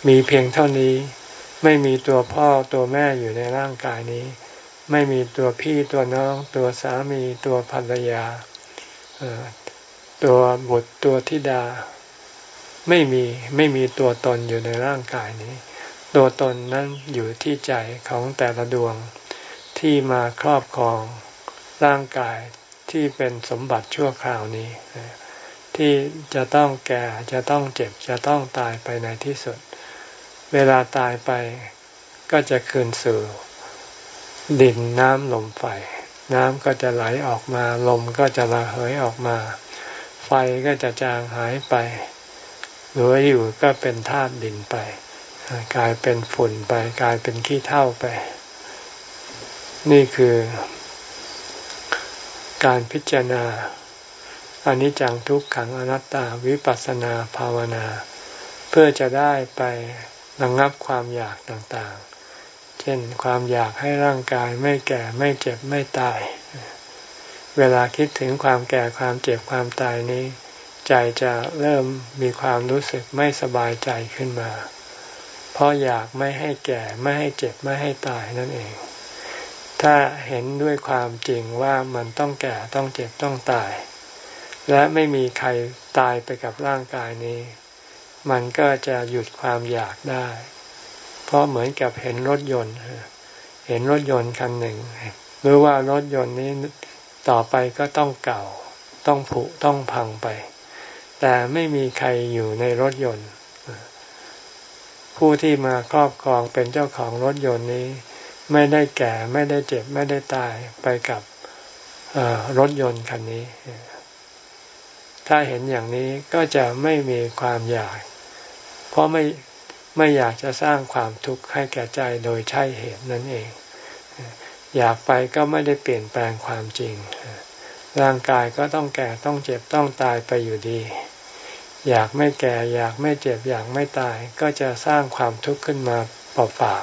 มีเพียงเท่านี้ ไม่มีตัวพ่อตัวแม่อยู่ในร่างกายนี้ ไม่มีตัวพี่ตัวน้อง ตัวสามีตัวภรรยาตัวบุตรตัวธิดา ไม่มีไม่มีตัวตนอยู่ในร่างกายนี้ ตัวตนนั้นอยู่ที่ใจของแต่ละดวงที่มาครอบครองร่างกายที่เป็นสมบัติชั่วคราวนี้ ที่จะต้องแก่จะต้องเจ็บจะต้องตายไปในที่สุด เวลาตายไปก็จะคืนสู่ ดินน้ำลมไฟ น้ำก็จะไหลออกมาลมก็จะระเหยออกมา ไฟก็จะจางหายไปหลืออยู่ก็เป็นธาตุดินไป กลายเป็นฝุ่นไป กลายเป็นขี้เถ้าไป นี่คือการพิจารณา อนิจจังทุกขังอนัตตาวิปัสสนาภาวนา เพื่อจะได้ไประงงับความอยากต่างๆ เช่นความอยากให้ร่างกายไม่แก่ไม่เจ็บไม่ตาย เวลาคิดถึงความแก่ความเจ็บความตายนี้ ใจจะเริ่มมีความรู้สึกไม่สบายใจขึ้นมา เพราะอยากไม่ให้แก่ไม่ให้เจ็บไม่ให้ตายนั่นเอง ถ้าเห็นด้วยความจริงว่ามันต้องแก่ต้องเจ็บต้องตาย และไม่มีใครตายไปกับร่างกายนี้ มันก็จะหยุดความอยากได้ เพราะเหมือนกับเห็นรถยนต์ เห็นรถยนต์คันหนึ่งหรือว่ารถยนต์นี้ต่อไปก็ต้องเก่า ต้องผุต้องพังไป แต่ไม่มีใครอยู่ในรถยนต์ ผู้ที่มาครอบครองเป็นเจ้าของรถยนต์นี้ ไม่ได้แก่ไม่ได้เจ็บไม่ได้ตายไปกับรถยนต์คันนี้ ถ้าเห็นอย่างนี้ก็จะไม่มีความอยาก เพราะไม่ไม่อยากจะสร้างความทุกข์ให้แก่ใจโดยใช่เหตุนั่นเอง อยากไปก็ไม่ได้เปลี่ยนแปลงความจริง ร่างกายก็ต้องแก่ต้องเจ็บต้องตายไปอยู่ดี อยากไม่แก่อยากไม่เจ็บอยากไม่ตายก็จะสร้างความทุกข์ขึ้นมาเปล่า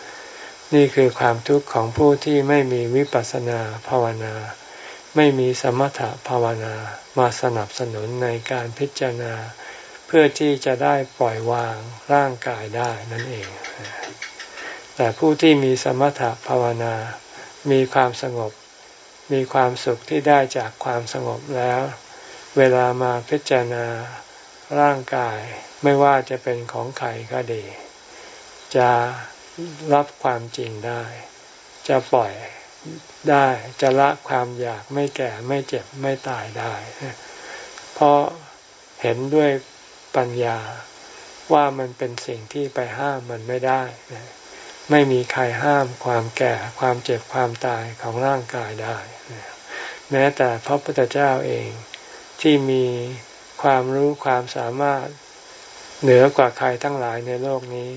ๆนี่คือความทุกข์ของผู้ที่ไม่มีวิปัสสนาภาวนา ไม่มีสมถภาวนา มาสนับสนุนในการพิจารณา เพื่อที่จะได้ปล่อยวางร่างกายได้นั่นเอง แต่ผู้ที่มีสมถภาวนา มีความสงบ มีความสุขที่ได้จากความสงบแล้ว เวลามาพิจารณาร่างกายไม่ว่าจะเป็นของใครก็ดี จะรับความจริงได้ จะปล่อย ได้จะละความอยากไม่แก่ไม่เจ็บไม่ตายได้ เพราะเห็นด้วยปัญญาว่ามันเป็นสิ่งที่ไปห้ามมันไม่ได้ ไม่มีใครห้ามความแก่ความเจ็บความตายของร่างกายได้ แม้แต่พระพุทธเจ้าเองที่มีความรู้ความสามารถเหนือกว่าใครทั้งหลายในโลกนี้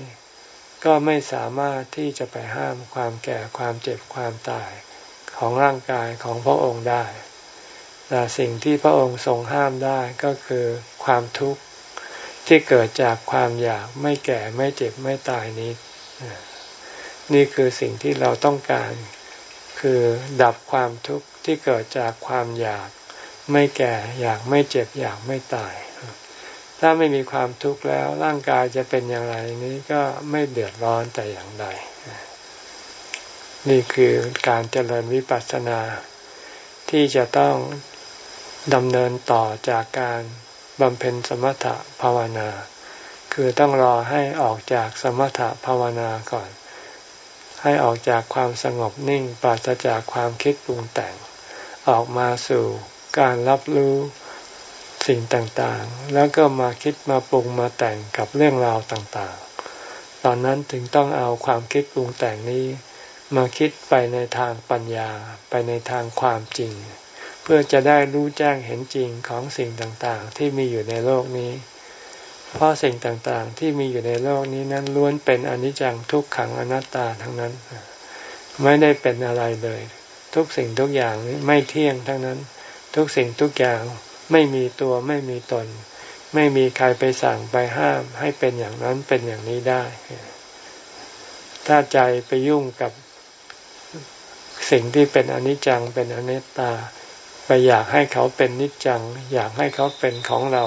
ก็ไม่สามารถที่จะไปห้ามความแก่ความเจ็บความตายของร่างกายของพระองค์ได้ แต่สิ่งที่พระองค์ทรงห้ามได้ก็คือความทุกข์ที่เกิดจากความอยากไม่แก่ไม่เจ็บไม่ตายนี้ นี่คือสิ่งที่เราต้องการ คือดับความทุกข์ที่เกิดจากความอยาก ไม่แก่อยากไม่เจ็บอยากไม่ตาย ถ้าไม่มีความทุกข์แล้วร่างกายจะเป็นอย่างไรนี้ก็ไม่เดือดร้อนแต่อย่างใด นี่คือการเจริญวิปัสสนา ที่จะต้องดำเนินต่อจากการบำเพ็ญสมถะภาวนา คือต้องรอให้ออกจากสมถะภาวนาก่อน ให้ออกจากความสงบนิ่งปราศจากความคิดปรุงแต่ง ออกมาสู่การรับรู้ สิ่งต่างๆ แล้วก็มาคิดมาปรุงมาแต่งกับเรื่องราวต่างๆ ตอนนั้นถึงต้องเอาความคิดปรุงแต่งนี้มาคิดไปในทางปัญญา ไปในทางความจริง เพื่อจะได้รู้แจ้งเห็นจริงของสิ่งต่างๆ ที่มีอยู่ในโลกนี้ เพราะสิ่งต่างๆ ที่มีอยู่ในโลกนี้นั้นล้วนเป็นอนิจจังทุกขังอนัตตาทั้งนั้น ไม่ได้เป็นอะไรเลย ทุกสิ่งทุกอย่างนี้ไม่เที่ยงทั้งนั้น ทุกสิ่งทุกอย่าง ไม่มีตัวไม่มีตน ไม่มีใครไปสั่งไปห้าม ให้เป็นอย่างนั้นเป็นอย่างนี้ได้ ถ้าใจไปยุ่งกับสิ่งที่เป็นอนิจจังเป็นอนัตตา ไปอยากให้เขาเป็นนิจจัง อยากให้เขาเป็นของเรา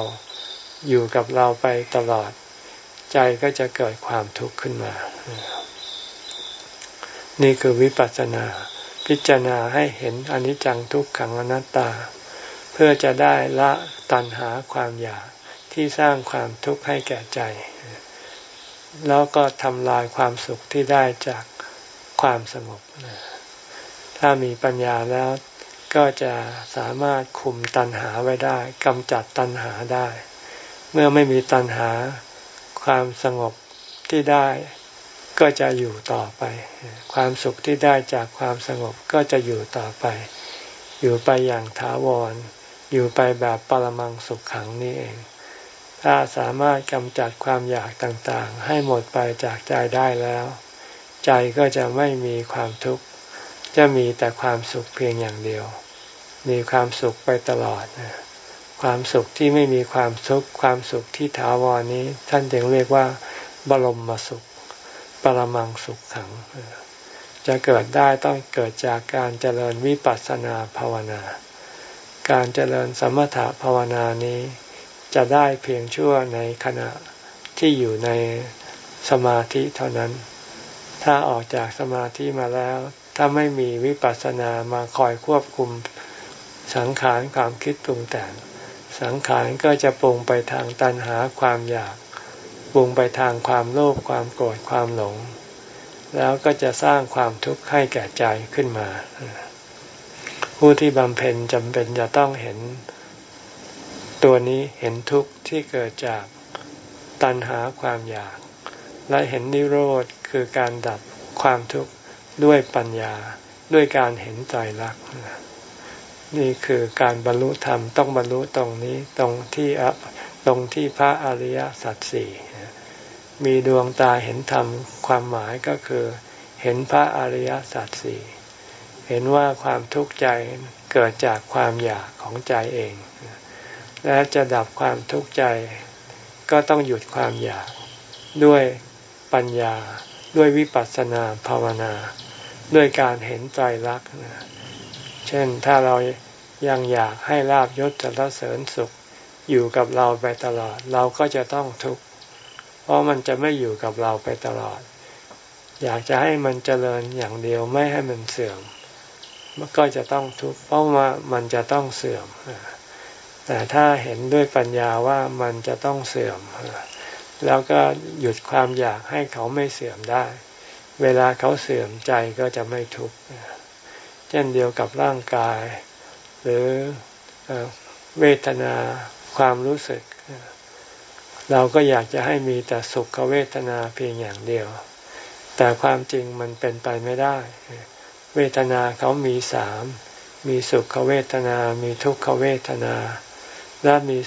อยู่กับเราไปตลอด ใจก็จะเกิดความทุกข์ขึ้นมา นี่คือวิปัสสนา พิจารณาให้เห็นอนิจจังทุกขังอนัตตา พื่อจะได้ละตัณหาความอยากที่สร้างความทุกข์ให้แก่ใจ แล้วก็ทำลายความสุขที่ได้จากความสงบ ถ้ามีปัญญาแล้วก็จะสามารถคุมตัณหาไว้ได้กำจัดตัณหาได้ เมื่อไม่มีตัณหาความสงบที่ได้ก็จะอยู่ต่อไป ความสุขที่ได้จากความสงบก็จะอยู่ต่อไป อยู่ไปอย่างถาวร อยู่ไปแบบปรมังสุขขังนี่เอง ถ้าสามารถกำจัดความอยากต่างๆ ให้หมดไปจากใจได้แล้ว ใจก็จะไม่มีความทุกข์ จะมีแต่ความสุขเพียงอย่างเดียว มีความสุขไปตลอด ความสุขที่ไม่มีความทุกข์ความสุขที่ถาวรนี้ ท่านจึงเรียกว่า บรมมสุข ปรมังสุขขัง จะเกิดได้ต้องเกิดจากการเจริญวิปัสสนาภาวนา การเจริญสมถภาวนานี้ จะได้เพียงชั่วในขณะที่อยู่ในสมาธิเท่านั้น ถ้าออกจากสมาธิมาแล้ว ถ้าไม่มีวิปัสสนามาคอยควบคุมสังขารความคิดปรุงแต่ง สังขารก็จะปรุงไปทางตัณหาความอยาก ปรุงไปทางความโลภความโกรธความหลง แล้วก็จะสร้างความทุกข์ให้แก่ใจขึ้นมา ผู้ที่บำเพ็ญจำเป็นจะต้องเห็นตัวนี้เห็นทุกข์ที่เกิดจากตัณหาความอยาก และเห็นนิโรธคือการดับความทุกข์ด้วยปัญญาด้วยการเห็นใจรักนี่คือการบรรลุธรรมต้องบรรลุตรงนี้ตรงที่ตรงที่พระอริยสัจสี่มีดวงตาเห็นธรรมความหมายก็คือ เห็นพระอริยสัจสี่ เห็นว่าความทุกข์ใจเกิดจากความอยากของใจเอง และจะดับความทุกข์ใจ ก็ต้องหยุดความอยากด้วยปัญญาด้วยวิปัสสนาภาวนา ด้วยการเห็นใจรักเช่นถ้าเรายังอยากให้ลาบยศจรเสริญสุขอยู่กับเราไปตลอด เราก็จะต้องทุกข์เพราะมันจะไม่อยู่กับเราไปตลอด อยากจะให้มันเจริญอย่างเดียวไม่ให้มันเสื่อม มันก็จะต้องทุกข์เพราะว่ามันจะต้องเสื่อม แต่ถ้าเห็นด้วยปัญญาว่ามันจะต้องเสื่อม แล้วก็หยุดความอยากให้เขาไม่เสื่อมได้ เวลาเขาเสื่อมใจก็จะไม่ทุกข์เช่นเดียวกับร่างกาย หรือเวทนาความรู้สึก เราก็อยากจะให้มีแต่สุขเวทนาเพียงอย่างเดียว แต่ความจริงมันเป็นไปไม่ได้ เวทนาเขามีสามมีสุขเวทนา มีทุกขเวทนา และมี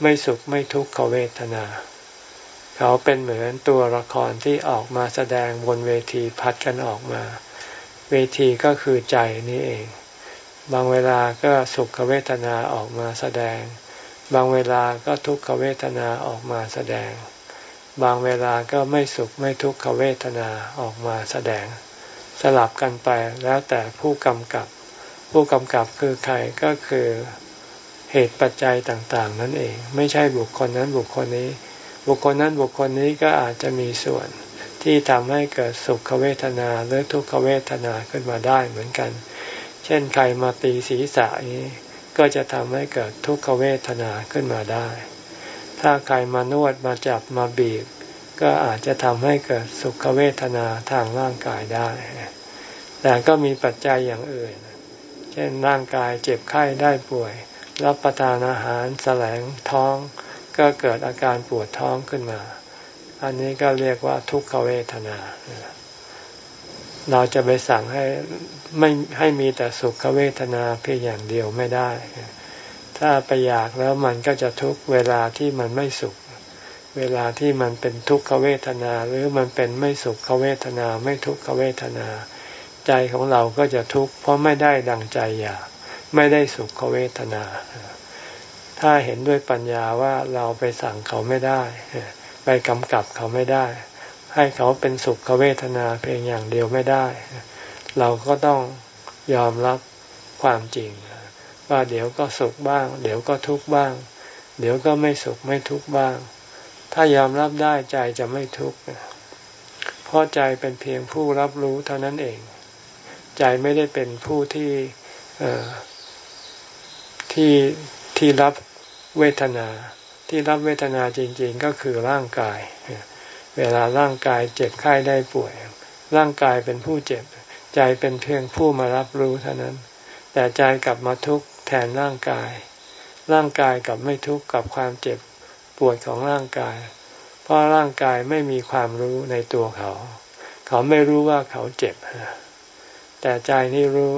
ไม่สุขไม่ทุกขเวทนา เขาเป็นเหมือนตัวละครที่ออกมาแสดงบนเวทีพัดกันออกมา เวทีก็คือใจนี้เอง บางเวลาก็สุขเวทนาออกมาแสดง บางเวลาก็ทุกขเวทนาออกมาแสดง บางเวลาก็ไม่สุขไม่ทุกขเวทนาออกมาแสดง สลับกันไปแล้วแต่ผู้กำกับ ผู้กำกับคือใครก็คือเหตุปัจจัยต่างๆ นั่นเอง ไม่ใช่บุคคลนั้นบุคคลนี้ บุคคลนั้นบุคคลนี้ก็อาจจะมีส่วนที่ทำให้เกิดสุขเวทนาหรือทุกขเวทนาขึ้นมาได้เหมือนกัน เช่นใครมาตีศีรษะนี้ ก็จะทำให้เกิดทุกขเวทนาขึ้นมาได้ ถ้าใครมานวดมาจับมาบีบ ก็อาจจะทำให้เกิดสุขเวทนาทางร่างกายได้ แต่ก็มีปัจจัยอย่างอื่น เช่นร่างกายเจ็บไข้ได้ป่วย รับประทานอาหารแสลงท้อง ก็เกิดอาการปวดท้องขึ้นมา อันนี้ก็เรียกว่าทุกขเวทนา เราจะไปสั่งให้ไม่ให้มีแต่สุขเวทนาเพียงอย่างเดียวไม่ได้ ถ้าไปอยากแล้วมันก็จะทุกเวลาที่มันไม่สุข เวลาที่มันเป็นทุกขเวทนาหรือมันเป็นไม่สุขเวทนาไม่ทุกขเวทนา ใจของเราก็จะทุกข์เพราะไม่ได้ดังใจอยากไม่ได้สุขเวทนา ถ้าเห็นด้วยปัญญาว่าเราไปสั่งเขาไม่ได้ ไปกำกับเขาไม่ได้ ให้เขาเป็นสุขเวทนาเพียงอย่างเดียวไม่ได้ เราก็ต้องยอมรับความจริง ว่าเดี๋ยวก็สุขบ้าง เดี๋ยวก็ทุกข์บ้าง เดี๋ยวก็ไม่สุขไม่ทุกข์บ้าง ถ้ายอมรับได้ใจจะไม่ทุกข์เพราะใจเป็นเพียงผู้รับรู้เท่านั้นเอง ใจไม่ได้เป็นผู้ที่ที่ที่รับเวทนา ที่รับเวทนาจริง ๆ ก็คือร่างกาย เวลาร่างกายเจ็บไข้ได้ป่วย ร่างกายเป็นผู้เจ็บ ใจเป็นเพียงผู้มารับรู้เท่านั้น แต่ใจกลับมาทุกข์แทนร่างกาย ร่างกายกลับไม่ทุกข์กับความเจ็บ ปวดของร่างกาย เพราะร่างกายไม่มีความรู้ในตัวเขา เขาไม่รู้ว่าเขาเจ็บ แต่ใจนี่รู้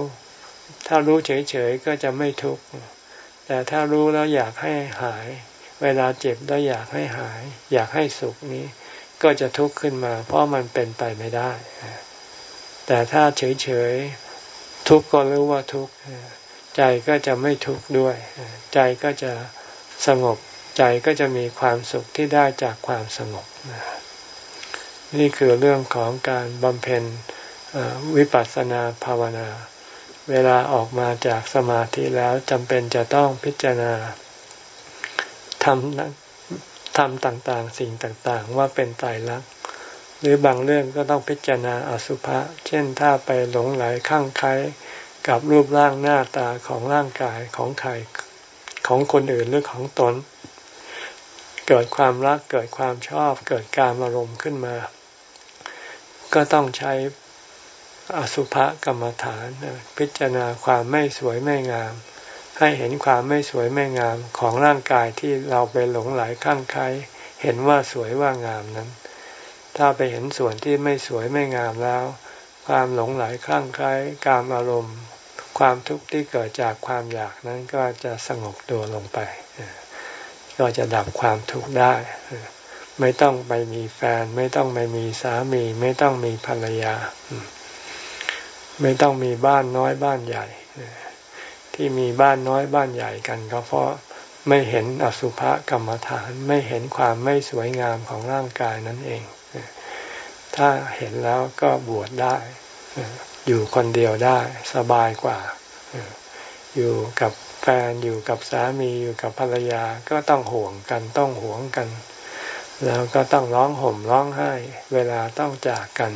ถ้ารู้เฉยๆก็จะไม่ทุกข์ แต่ถ้ารู้แล้วอยากให้หาย เวลาเจ็บแล้วอยากให้หาย อยากให้สุขนี้ ก็จะทุกข์ขึ้นมา เพราะมันเป็นไปไม่ได้ แต่ถ้าเฉยๆทุกข์ก็รู้ว่าทุกข์ใจก็จะไม่ทุกข์ด้วย ใจก็จะสงบ ใจก็จะมีความสุขที่ได้จากความสงบ นี่คือเรื่องของการบำเพ็ญวิปัสสนาภาวนา เวลาออกมาจากสมาธิแล้วจำเป็นจะต้องพิจารณาทำทำต่างๆ สิ่งต่างๆ ว่าเป็นไตรลักษณ์หรือบางเรื่องก็ต้องพิจารณาอสุภะ เช่นถ้าไปหลงไหลข้างใครกับรูปร่างหน้าตาของร่างกายของใครของคนอื่นหรือของตน เกิดความรักเกิดความชอบ เกิดการอารมณ์ขึ้นมา ก็ต้องใช้อสุภกรรมฐานพิจารณาความไม่สวยไม่งาม ให้เห็นความไม่สวยไม่งามของร่างกายที่เราไปหลงไหลข้างใครเห็นว่าสวยว่างามนั้น ถ้าไปเห็นส่วนที่ไม่สวยไม่งามแล้ว ความหลงไหลคลั่งไคล้การอารมณ์ ความทุกข์ที่เกิดจากความอยากนั้นก็จะสงบตัวลงไป ก็จะดับความทุกข์ได้ ไม่ต้องไปมีแฟน ไม่ต้องไปมีสามี ไม่ต้องมีภรรยา ไม่ต้องมีบ้านน้อยบ้านใหญ่ ที่มีบ้านน้อยบ้านใหญ่กันก็เพราะไม่เห็นอสุภกรรมฐานไม่เห็นความไม่สวยงามของร่างกายนั่นเอง ถ้าเห็นแล้วก็บวชได้ อยู่คนเดียวได้สบายกว่า อยู่กับแฟนอยู่กับสามีอยู่กับภรรยาก็ต้องห่วงกันต้องห่วงกัน แล้วก็ต้องร้องห่มร้องไห้ เวลาต้องจากกัน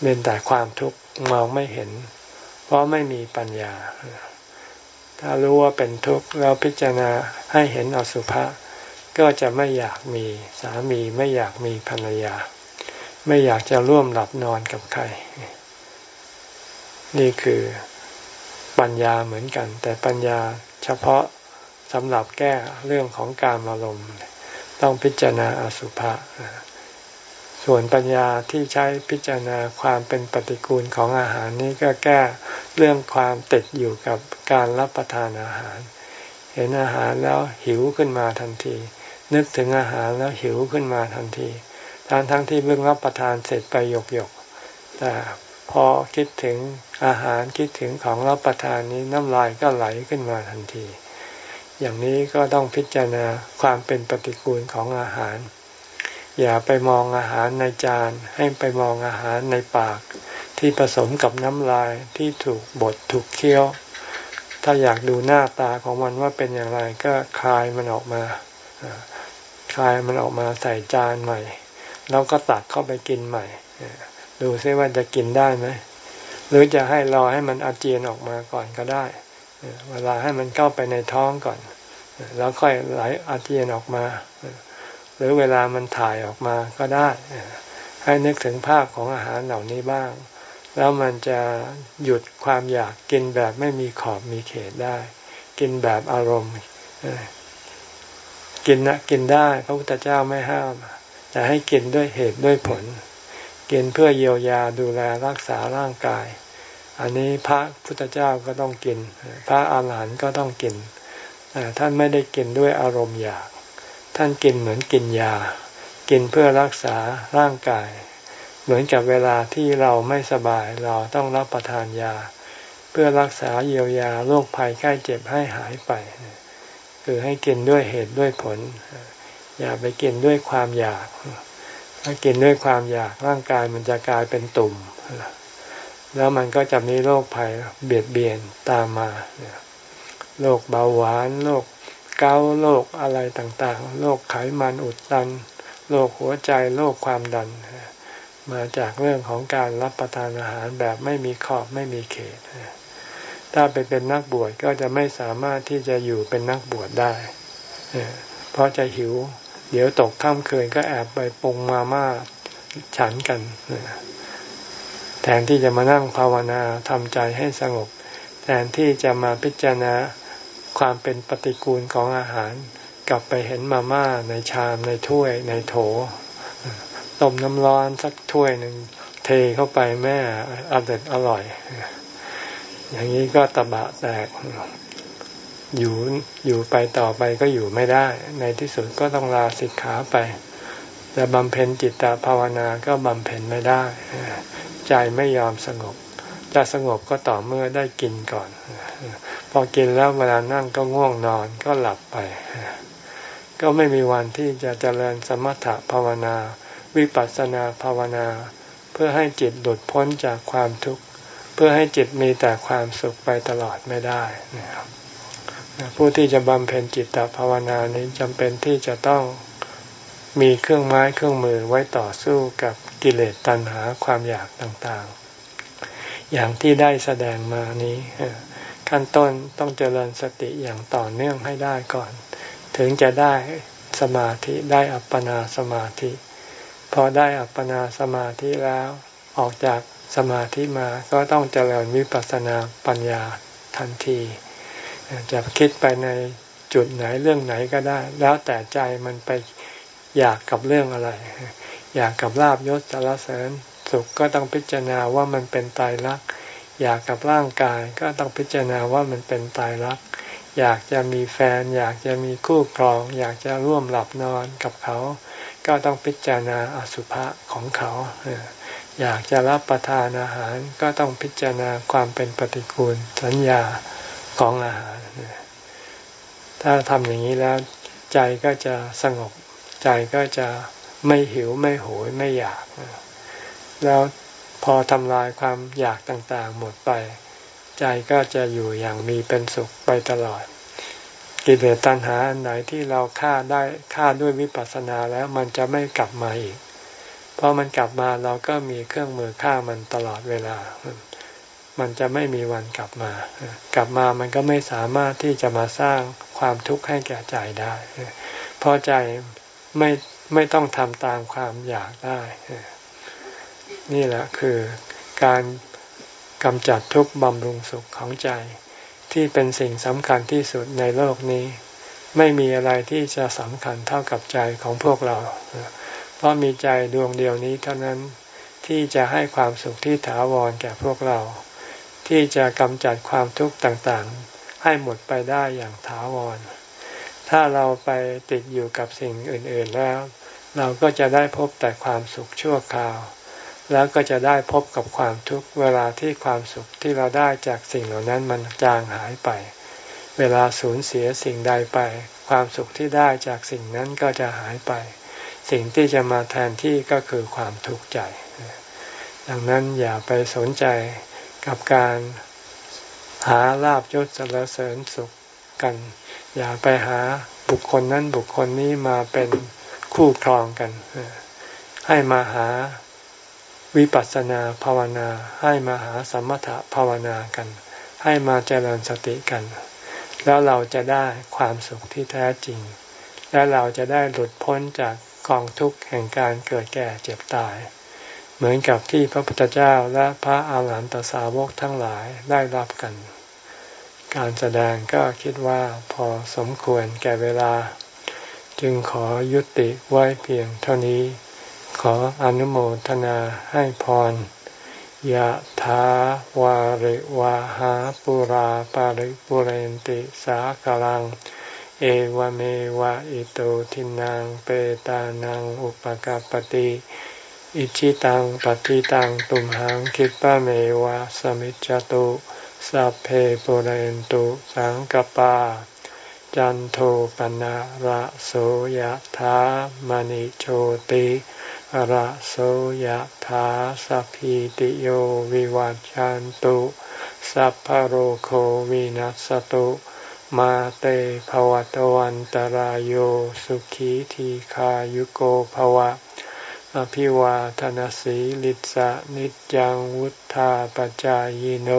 เป็นแต่ความทุกข์มองไม่เห็น เพราะไม่มีปัญญา ถ้ารู้ว่าเป็นทุกข์แล้วพิจารณาให้เห็นอสุภะก็จะไม่อยากมีสามีไม่อยากมีภรรยา ไม่อยากจะร่วมหลับนอนกับใคร นี่คือ ปัญญาเหมือนกัน แต่ปัญญาเฉพาะสำหรับแก้เรื่องของการอารมณ์ต้องพิจารณาอสุภะส่วนปัญญาที่ใช้พิจารณาความเป็นปฏิกูลของอาหารนี้ก็แก้เรื่องความติดอยู่กับการรับประทานอาหาร เห็นอาหารแล้วหิวขึ้นมาทันที นึกถึงอาหารแล้วหิวขึ้นมาทันทีทั้งทั้งที่เพิ่งรับประทานเสร็จไปหยกหยกแต่ พอคิดถึงอาหารคิดถึงของรับประทานนี้น้ำลายก็ไหลขึ้นมาทันที อย่างนี้ก็ต้องพิจารณาความเป็นปฏิกูลของอาหาร อย่าไปมองอาหารในจาน ให้ไปมองอาหารในปาก ที่ผสมกับน้ำลายที่ถูกบดถูกเคี้ยว ถ้าอยากดูหน้าตาของมันว่าเป็นอย่างไรก็คลายมันออกมาคลายมันออกมาใส่จานใหม่ แล้วก็ตักเข้าไปกินใหม่ ดูซิว่าจะกินได้ไหมหรือจะให้รอให้มันอาเจียนออกมาก่อนก็ได้ เวลาให้มันเข้าไปในท้องก่อน แล้วค่อยไหลอาเจียนออกมา หรือเวลามันถ่ายออกมาก็ได้ ให้นึกถึงภาพของอาหารเหล่านี้บ้าง แล้วมันจะหยุดความอยากกินแบบไม่มีขอบมีเขตได้ กินแบบอารมณ์กินนะกินได้ พระพุทธเจ้าไม่ห้าม แต่ให้กินด้วยเหตุด้วยผล กินเพื่อเยียวยาดูแลรักษาร่างกาย อันนี้พระพุทธเจ้าก็ต้องกิน พระอาหารหันต์ก็ต้องกินแต่ท่านไม่ได้กินด้วยอารมณ์อยาก ท่านกินเหมือนกินยา กินเพื่อรักษาร่างกาย เหมือนกับเวลาที่เราไม่สบายเราต้องรับประทานยา เพื่อรักษาเยียวยาโรคภัยไข้เจ็บให้หายไป คือให้กินด้วยเหตุด้วยผล อย่าไปกินด้วยความอยาก ถ้ากินด้วยความอยากร่างกายมันจะกลายเป็นตุ่ม แล้วมันก็จะมีโรคภัยเบียดเบียนตามมาโรคเบาหวานโรคเกาโรคอะไรต่างๆโรคไขมันอุดตันโรคหัวใจโรคความดัน มาจากเรื่องของการรับประทานอาหารแบบไม่มีขอบไม่มีเขต ถ้าไปเป็นนักบวชก็จะไม่สามารถที่จะอยู่เป็นนักบวชได้ เพราะจะหิว เดี๋ยวตกค่ำคืนก็แอบไปปรุงมาม่าฉันกันแทนที่จะมานั่งภาวนาทำใจให้สงบ แทนที่จะมาพิจารณาความเป็นปฏิกูลของอาหาร กลับไปเห็นมาม่าในชามในถ้วยในโถต้มน้ำร้อนสักถ้วยหนึ่งเทเข้าไปแม่อร่อยอร่อย อย่างนี้ก็ตะบะแตก อยู่อยู่ไปต่อไปก็อยู่ไม่ได้ ในที่สุดก็ต้องลาสิกขาไปแต่บำเพ็ญจิตตภาวนาก็บำเพ็ญไม่ได้ ใจไม่ยอมสงบ จะสงบก็ต่อเมื่อได้กินก่อน พอกินแล้วเวลานั่งก็ง่วงนอนก็หลับไป ก็ไม่มีวันที่จะเจริญสมถะภาวนา วิปัสสนาภาวนา เพื่อให้จิตหลุดพ้นจากความทุกข์ เพื่อให้จิตมีแต่ความสุขไปตลอดไม่ได้นะครับ ผู้ที่จะบำเพ็ญจิตตภาวนานี้จำเป็นที่จะต้องมีเครื่องไม้เครื่องมือไว้ต่อสู้กับกิเลสตัณหาความอยากต่างๆ อย่างที่ได้แสดงมานี้ ขั้นต้นต้องเจริญสติอย่างต่อเนื่องให้ได้ก่อน ถึงจะได้สมาธิได้อัปปนาสมาธิ พอได้อัปปนาสมาธิแล้วออกจากสมาธิมาก็ต้องเจริญวิปัสสนาปัญญาทันที จะคิดไปในจุดไหนเรื่องไหนก็ได้ แล้วแต่ใจมันไปอยากกับเรื่องอะไร อยากกับลาบยศสารเสริญสุขก็ต้องพิจารณาว่ามันเป็นตายรัก อยากกับร่างกายก็ต้องพิจารณาว่ามันเป็นตายรัก อยากจะมีแฟน อยากจะมีคู่ครอง อยากจะร่วมหลับนอนกับเขา ก็ต้องพิจารณาอสุภะของเขา อยากจะรับประทานอาหารก็ต้องพิจารณาความเป็นปฏิกูลสัญญา ของอาหาร ถ้าทำอย่างนี้แล้ว ใจก็จะสงบ ใจก็จะไม่หิวไม่โหยไม่อยาก แล้วพอทำลายความอยากต่างๆ หมดไป ใจก็จะอยู่อย่างมีเป็นสุขไปตลอด กิเลสตัณหาอันไหนที่เราฆ่าได้ฆ่าด้วยวิปัสสนาแล้วมันจะไม่กลับมาอีกพอมันกลับมาเราก็มีเครื่องมือฆ่ามันตลอดเวลา มันจะไม่มีวันกลับมา กลับมามันก็ไม่สามารถที่จะมาสร้างความทุกข์ให้แก่ใจได้ เพราะใจไม่ไม่ต้องทำตามความอยากได้ นี่แหละคือการกำจัดทุกข์บำรุงสุขของใจ ที่เป็นสิ่งสำคัญที่สุดในโลกนี้ ไม่มีอะไรที่จะสำคัญเท่ากับใจของพวกเรา เพราะมีใจดวงเดียวนี้เท่านั้นที่จะให้ความสุขที่ถาวรแก่พวกเรา ที่จะกำจัดความทุกข์ต่างๆ ให้หมดไปได้อย่างถาวร ถ้าเราไปติดอยู่กับสิ่งอื่นๆแล้ว เราก็จะได้พบแต่ความสุขชั่วคราว แล้วก็จะได้พบกับความทุกข์เวลาที่ความสุขที่เราได้จากสิ่งเหล่านั้นมันจางหายไป เวลาสูญเสียสิ่งใดไป ความสุขที่ได้จากสิ่งนั้นก็จะหายไป สิ่งที่จะมาแทนที่ก็คือความทุกข์ใจ ดังนั้นอย่าไปสนใจ กับการหาลาบยศสรรเสริญสุขกัน อย่าไปหาบุคคลนั้นบุคคลนี้มาเป็นคู่ครองกัน ให้มาหาวิปัสสนาภาวนา ให้มาหาสมถะภาวนากัน ให้มาเจริญสติกัน แล้วเราจะได้ความสุขที่แท้จริง และเราจะได้หลุดพ้นจากกองทุกข์แห่งการเกิดแก่เจ็บตาย เหมือนกับที่พระพุทธเจ้าและพระอาหารหันตสาวกทั้งหลายได้รับกัน การแสดงก็คิดว่าพอสมควรแก่เวลา จึงขอยุติไว้เพียงเท่านี้ ขออนุโมทนาให้พรยะถาวาริวาหาปุราปาริปุเรนติสากลัง เอวเมวะอิโตทินังเปตานังอุปกาปติ อิชิตังปฏิตังตุมหังคิปะเมวะสมิจจตุสัพเพปุเรนตุสังกปา จันโทปนะระโสยธามณิโชติระโสยธาสัพพิติโยวิวัจจันตุสัพพโรโควินัสตุมาเตภวตวันตารโยสุขีทีขายุโกภวะ อภิวาทนสีลิสะนิจังวุธาปจายโน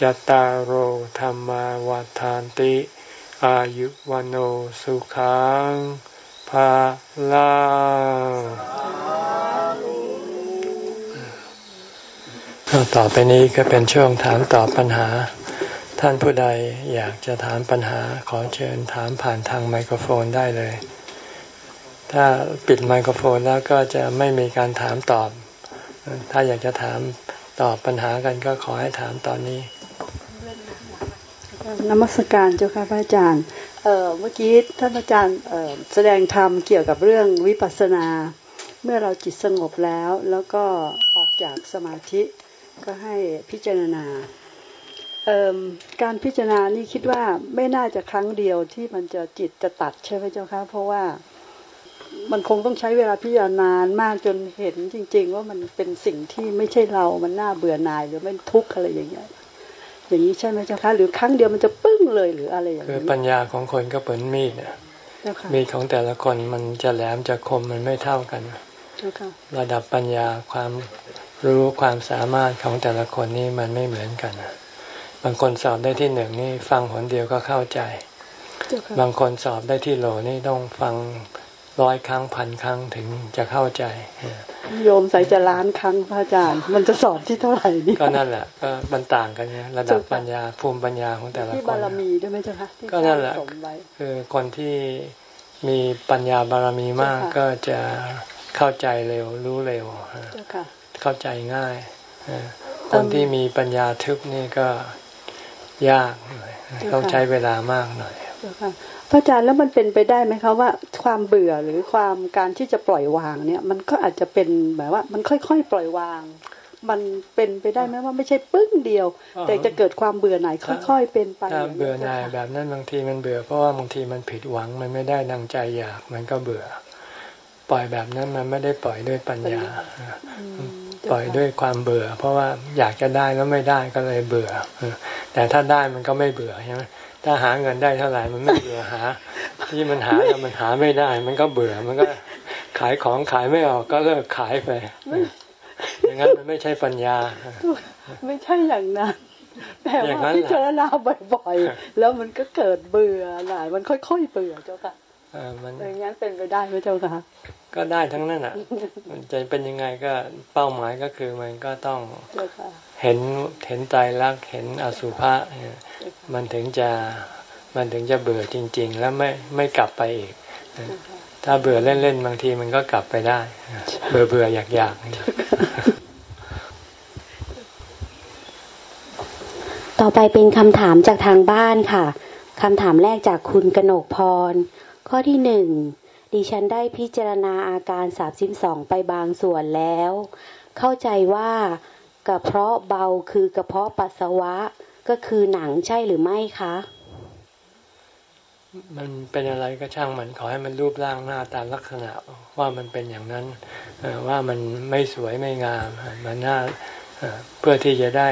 จตารโหธรรมวาทานติ อายุวันโอสุขังภาลาต่อไปนี้ก็เป็นช่วงถามตอบปัญหา ท่านผู้ใดอยากจะถามปัญหาขอเชิญถามผ่านทางไมโครโฟนได้เลย ถ้าปิดไมโครโฟนแล้วก็จะไม่มีการถามตอบ ถ้าอยากจะถามตอบปัญหากันก็ขอให้ถามตอนนี้นมัสการเจ้าค่ะพระอาจารย์เมื่อกี้ท่านอาจารย์แสดงธรรมเกี่ยวกับเรื่องวิปัสสนา เมื่อเราจิตสงบแล้ว แล้วก็ออกจากสมาธิก็ให้พิจารณาการพิจารณานี่คิดว่าไม่น่าจะครั้งเดียวที่มันจะจิตจะตัดใช่ไหมเจ้าคะเพราะว่า มันคงต้องใช้เวลาพิจารณานมากจนเห็นจริง ๆ ว่ามันเป็นสิ่งที่ไม่ใช่เรา มันน่าเบื่อหน่ายหรือมันทุกข์อะไรอย่างเงี้ย อย่างนี้ใช่ไหมเจ้าคะหรือครั้งเดียวมันจะปึ้งเลยหรืออะไรอย่างนี้คือปัญญาของคนก็เหมือนมีดเนี่ยมีดของแต่ละคนมันจะแหลมจะคมมันไม่เท่ากัน ระดับปัญญาความรู้ความสามารถของแต่ละคนนี่มันไม่เหมือนกัน บางคนสอบได้ที่หนึ่งนี่ฟังผลเดียวก็เข้าใจ บางคนสอบได้ที่โหลนี่ต้องฟัง ร้อยครั้งพันครั้งถึงจะเข้าใจโยมใส่จะล้านครั้งพระอาจารย์ มันจะสอบที่เท่าไหร่นี่ก็นั่นแหละก็มันต่างกันเนี่ยระดับปัญญาภูมิปัญญาของแต่ละคนที่บารมีด้วยไหมเจ้าคะก็นั่นแหละคือคนที่มีปัญญาบารมีมากก็จะเข้าใจเร็วรู้เร็วเข้าใจง่ายคนที่มีปัญญาทึบนี่ก็ยากหน่อยต้องใช้เวลามากหน่อย พระอาจารย์แล้วมันเป็นไปได้ไหมคะว่า ความเบื่อหรือความการที่จะปล่อยวางเนี่ย มันก็อาจจะเป็นแบบว่า มันค่อยๆปล่อยวาง มันเป็นไปได้ไหมว่าไม่ใช่ปึ้งเดียว แต่จะเกิดความเบื่อหน่ายค่อย ๆ เป็นไปถ้าเบื่อหน่ายแบบนั้นบางทีมันเบื่อเพราะว่าบางทีมันผิดหวังมันไม่ได้ดังใจอยากมันก็เบื่อ ปล่อยแบบนั้นมันไม่ได้ปล่อยด้วยปัญญา ปล่อยด้วยความเบื่อ เพราะว่าอยากจะได้แล้วไม่ได้ก็เลยเบื่อแต่ถ้าได้มันก็ไม่เบื่อใช่ไหม ถ้าหาเงินได้เท่าไหร่มันไม่เบื่อหา ที่มันหาแล้วมันหาไม่ได้ มันก็เบื่อมันก็ขายของขายไม่ออกก็เลิกขายไปอย่างนั้นมันไม่ใช่ปัญญา ไม่ใช่อย่างนั้นแต่ว่าพิจารณาบ่อยๆ แล้วมันก็เกิดเบื่อหน่ายมันค่อยๆเบื่อเจ้าค่ะอย่างนั้นเป็นไปได้ไหมเจ้าค่ะ ก็ได้ทั้งนั้นอะมันจะเป็นยังไงก็เป้าหมายก็คือมันก็ต้องเห็นเห็นใจรักเห็นอสุภะ มันถึงจะมันถึงจะเบื่อจริง ๆ แล้วไม่ไม่กลับไปอีก ถ้าเบื่อเล่นๆบางทีมันก็กลับไปได้ เบื่อเบื่ออยากอยากต่อไปเป็นคำถามจากทางบ้านค่ะคำถามแรกจากคุณกนกพร ข้อที่หนึ่งดิฉันได้พิจารณาอาการสามสิบสองไปบางส่วนแล้ว เข้าใจว่ากระเพาะเบาคือกระเพาะปัสสาวะ ก็คือหนังใช่หรือไม่คะ มันเป็นอะไรก็ช่างมันขอให้มันรูปร่างหน้าตาลักษณะว่ามันเป็นอย่างนั้นว่ามันไม่สวยไม่งามมันน่าเพื่อที่จะได้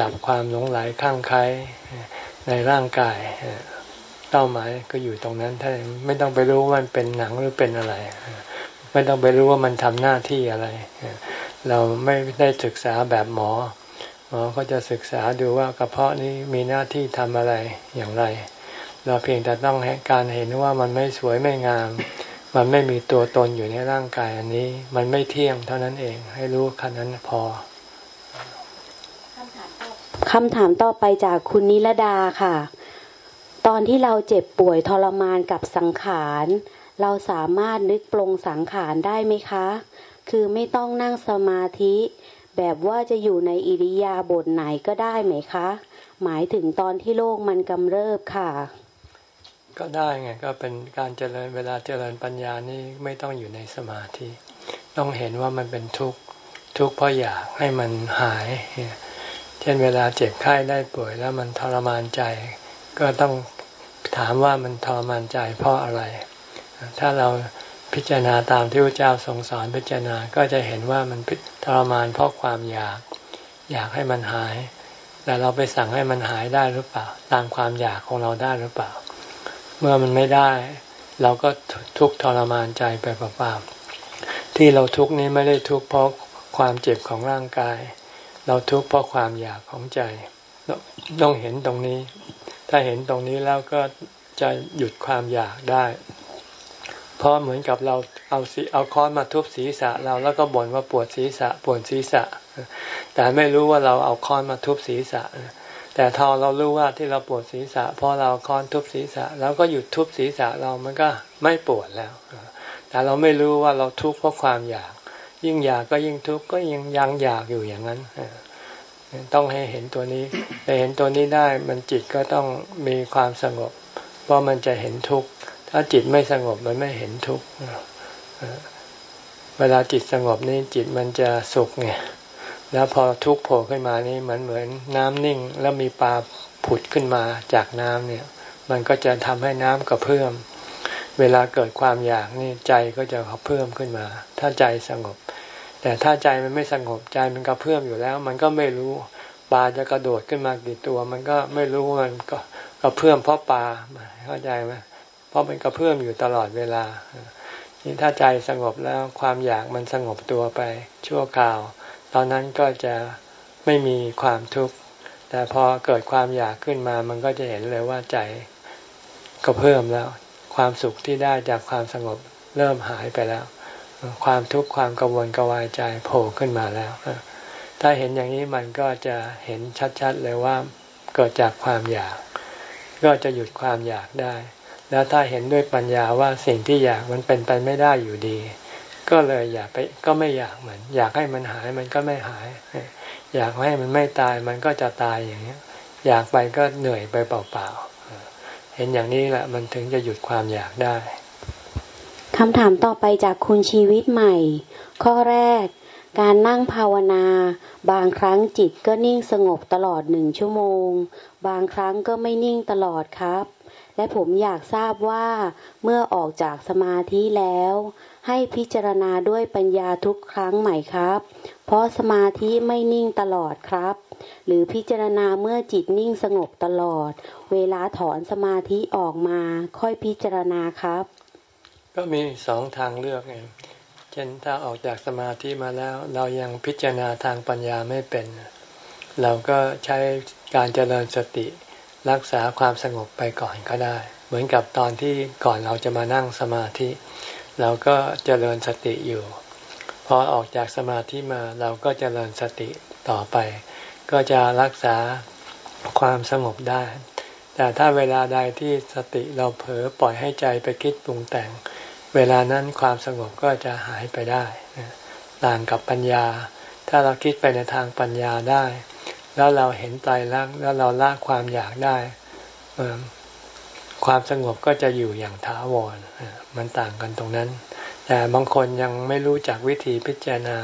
ดับความหลงไหลข้างใครในร่างกายเป้าหมายก็อยู่ตรงนั้นถ้าไม่ต้องไปรู้ว่ามันเป็นหนังหรือเป็นอะไร ไม่ต้องไปรู้ว่ามันทำหน้าที่อะไร เราไม่ได้ศึกษาแบบหมอ มอก็จะศึกษาดูว่ากระเพาะนี้มีหน้าที่ทำอะไรอย่างไร เราเพียงแต่ต้องการเห็นว่ามันไม่สวยไม่งาม มันไม่มีตัวตนอยู่ในร่างกายอันนี้ มันไม่เที่ยงเท่านั้นเอง ให้รู้แค่นั้นพอคำถามต่อไปจากคุณนิรดาค่ะ ตอนที่เราเจ็บป่วยทรมานกับสังขาร เราสามารถนึกปรงสังขารได้ไหมคะ คือไม่ต้องนั่งสมาธิ แบบว่าจะอยู่ในอิริยาบถไหนก็ได้ไหมคะ หมายถึงตอนที่โลกมันกำเริบค่ะ ก็ได้ไงก็เป็นการเจริญเวลาเจริญปัญญานี่ไม่ต้องอยู่ในสมาธิ ต้องเห็นว่ามันเป็นทุกข์ทุกข์เพราะอยากให้มันหาย เช่นเวลาเจ็บไข้ได้ป่วยแล้วมันทรมานใจ ก็ต้องถามว่ามันทรมานใจเพราะอะไร ถ้าเรา พิจารณาตามที่พระเจ้าทรงสอนพิจารณาก็จะเห็นว่ามันทรมานเพราะความอยาก อยากให้มันหาย แต่เราไปสั่งให้มันหายได้หรือเปล่า ตามความอยากของเราได้หรือเปล่า เมื่อมันไม่ได้ เราก็ทุกข์ทรมานใจไปเปล่าๆที่เราทุกข์นี้ไม่ได้ทุกข์เพราะความเจ็บของร่างกาย เราทุกข์เพราะความอยากของใจ ต้องเห็นตรงนี้ ถ้าเห็นตรงนี้แล้วก็จะหยุดความอยากได้ เพราะเหมือนกับเราเอาสีเอาค้อนมาทุบศีรษะเราแล้วก็บ่นว่าปวดศีรษะปวดศีรษะ แต่ไม่รู้ว่าเราเอาค้อนมาทุบศีรษะ แต่ทอเรารู้ว่าที่เราปวดศีรษะเพราะเราค้อนทุบศีรษะแล้วก็หยุดทุบศีรษะเรามันก็ไม่ปวดแล้ว แต่เราไม่รู้ว่าเราทุกข์เพราะความอยาก ยิ่งอยากก็ยิ่งทุกข์ก็ยังยังอยากอยู่อย่างนั้นต้องให้เห็นตัวนี้แต่เห็นตัวนี้ได้มันจิตก็ต้องมีความสงบ เพราะมันจะเห็นทุกข์ ถ้าจิตไม่สงบมันไม่เห็นทุกข์เวลาจิตสงบนี่จิตมันจะสุขไงแล้วพอทุกข์โผล่ขึ้นมานี่เหมือนเหมือนน้ำนิ่ง แล้วมีปลาผุดขึ้นมาจากน้ำเนี่ย มันก็จะทำให้น้ำกระเพื่อมเวลาเกิดความอยากนี่ใจก็จะกระเพื่อมขึ้นมา ถ้าใจสงบ แต่ถ้าใจมันไม่สงบใจมันกระเพื่อมอยู่แล้ว มันก็ไม่รู้ปลาจะกระโดดขึ้นมากี่ตัว มันก็ไม่รู้มันก็กระเพื่อมเพราะปลาเข้าใจไหม ราะมันกระเพื่อมอยู่ตลอดเวลานี่ถ้าใจสงบแล้วความอยากมันสงบตัวไปชั่วคราว ตอนนั้นก็จะไม่มีความทุกข์แต่พอเกิดความอยากขึ้นมามันก็จะเห็นเลยว่าใจก็เพิ่มแล้ว ความสุขที่ได้จากความสงบเริ่มหายไปแล้ว ความทุกข์ความกังวลกวายใจโผล่ขึ้นมาแล้ว ถ้าเห็นอย่างนี้มันก็จะเห็นชัดๆเลยว่าเกิดจากความอยาก ก็จะหยุดความอยากได้ แล้วถ้าเห็นด้วยปัญญาว่าสิ่งที่อยากมันเป็นไปไม่ได้อยู่ดี ก็เลยอยากไปก็ไม่อยากเหมือน อยากให้มันหายมันก็ไม่หาย อยากให้มันไม่ตายมันก็จะตายอย่างนี้อยากไปก็เหนื่อยไปเปล่าๆ เห็นอย่างนี้แหละมันถึงจะหยุดความอยากได้คำถามต่อไปจากคุณชีวิตใหม่ ข้อแรก การนั่งภาวนา บางครั้งจิตก็นิ่งสงบตลอดหนึ่งชั่วโมง บางครั้งก็ไม่นิ่งตลอดครับ และผมอยากทราบว่าเมื่อออกจากสมาธิแล้ว ให้พิจารณาด้วยปัญญาทุกครั้งใหม่ครับ เพราะสมาธิไม่นิ่งตลอดครับ หรือพิจารณาเมื่อจิตนิ่งสงบตลอด เวลาถอนสมาธิออกมา ค่อยพิจารณาครับ ก็มีสองทางเลือกไงเช่นถ้าออกจากสมาธิมาแล้ว เรายังพิจารณาทางปัญญาไม่เป็น เราก็ใช้การเจริญสติ รักษาความสงบไปก่อนก็ได้ เหมือนกับตอนที่ก่อนเราจะมานั่งสมาธิ เราก็เจริญสติอยู่ พอออกจากสมาธิมาเราก็เจริญสติต่อไป ก็จะรักษาความสงบได้ แต่ถ้าเวลาใดที่สติเราเผลอปล่อยให้ใจไปคิดปรุงแต่ง เวลานั้นความสงบก็จะหายไปได้ ต่างกับปัญญา ถ้าเราคิดไปในทางปัญญาได้ แล้วเราเห็นไตรลักษณ์แล้วเราละความอยากได้ความสงบก็จะอยู่อย่างถาวรมันต่างกันตรงนั้น แต่บางคนยังไม่รู้จักวิธีพิจารณา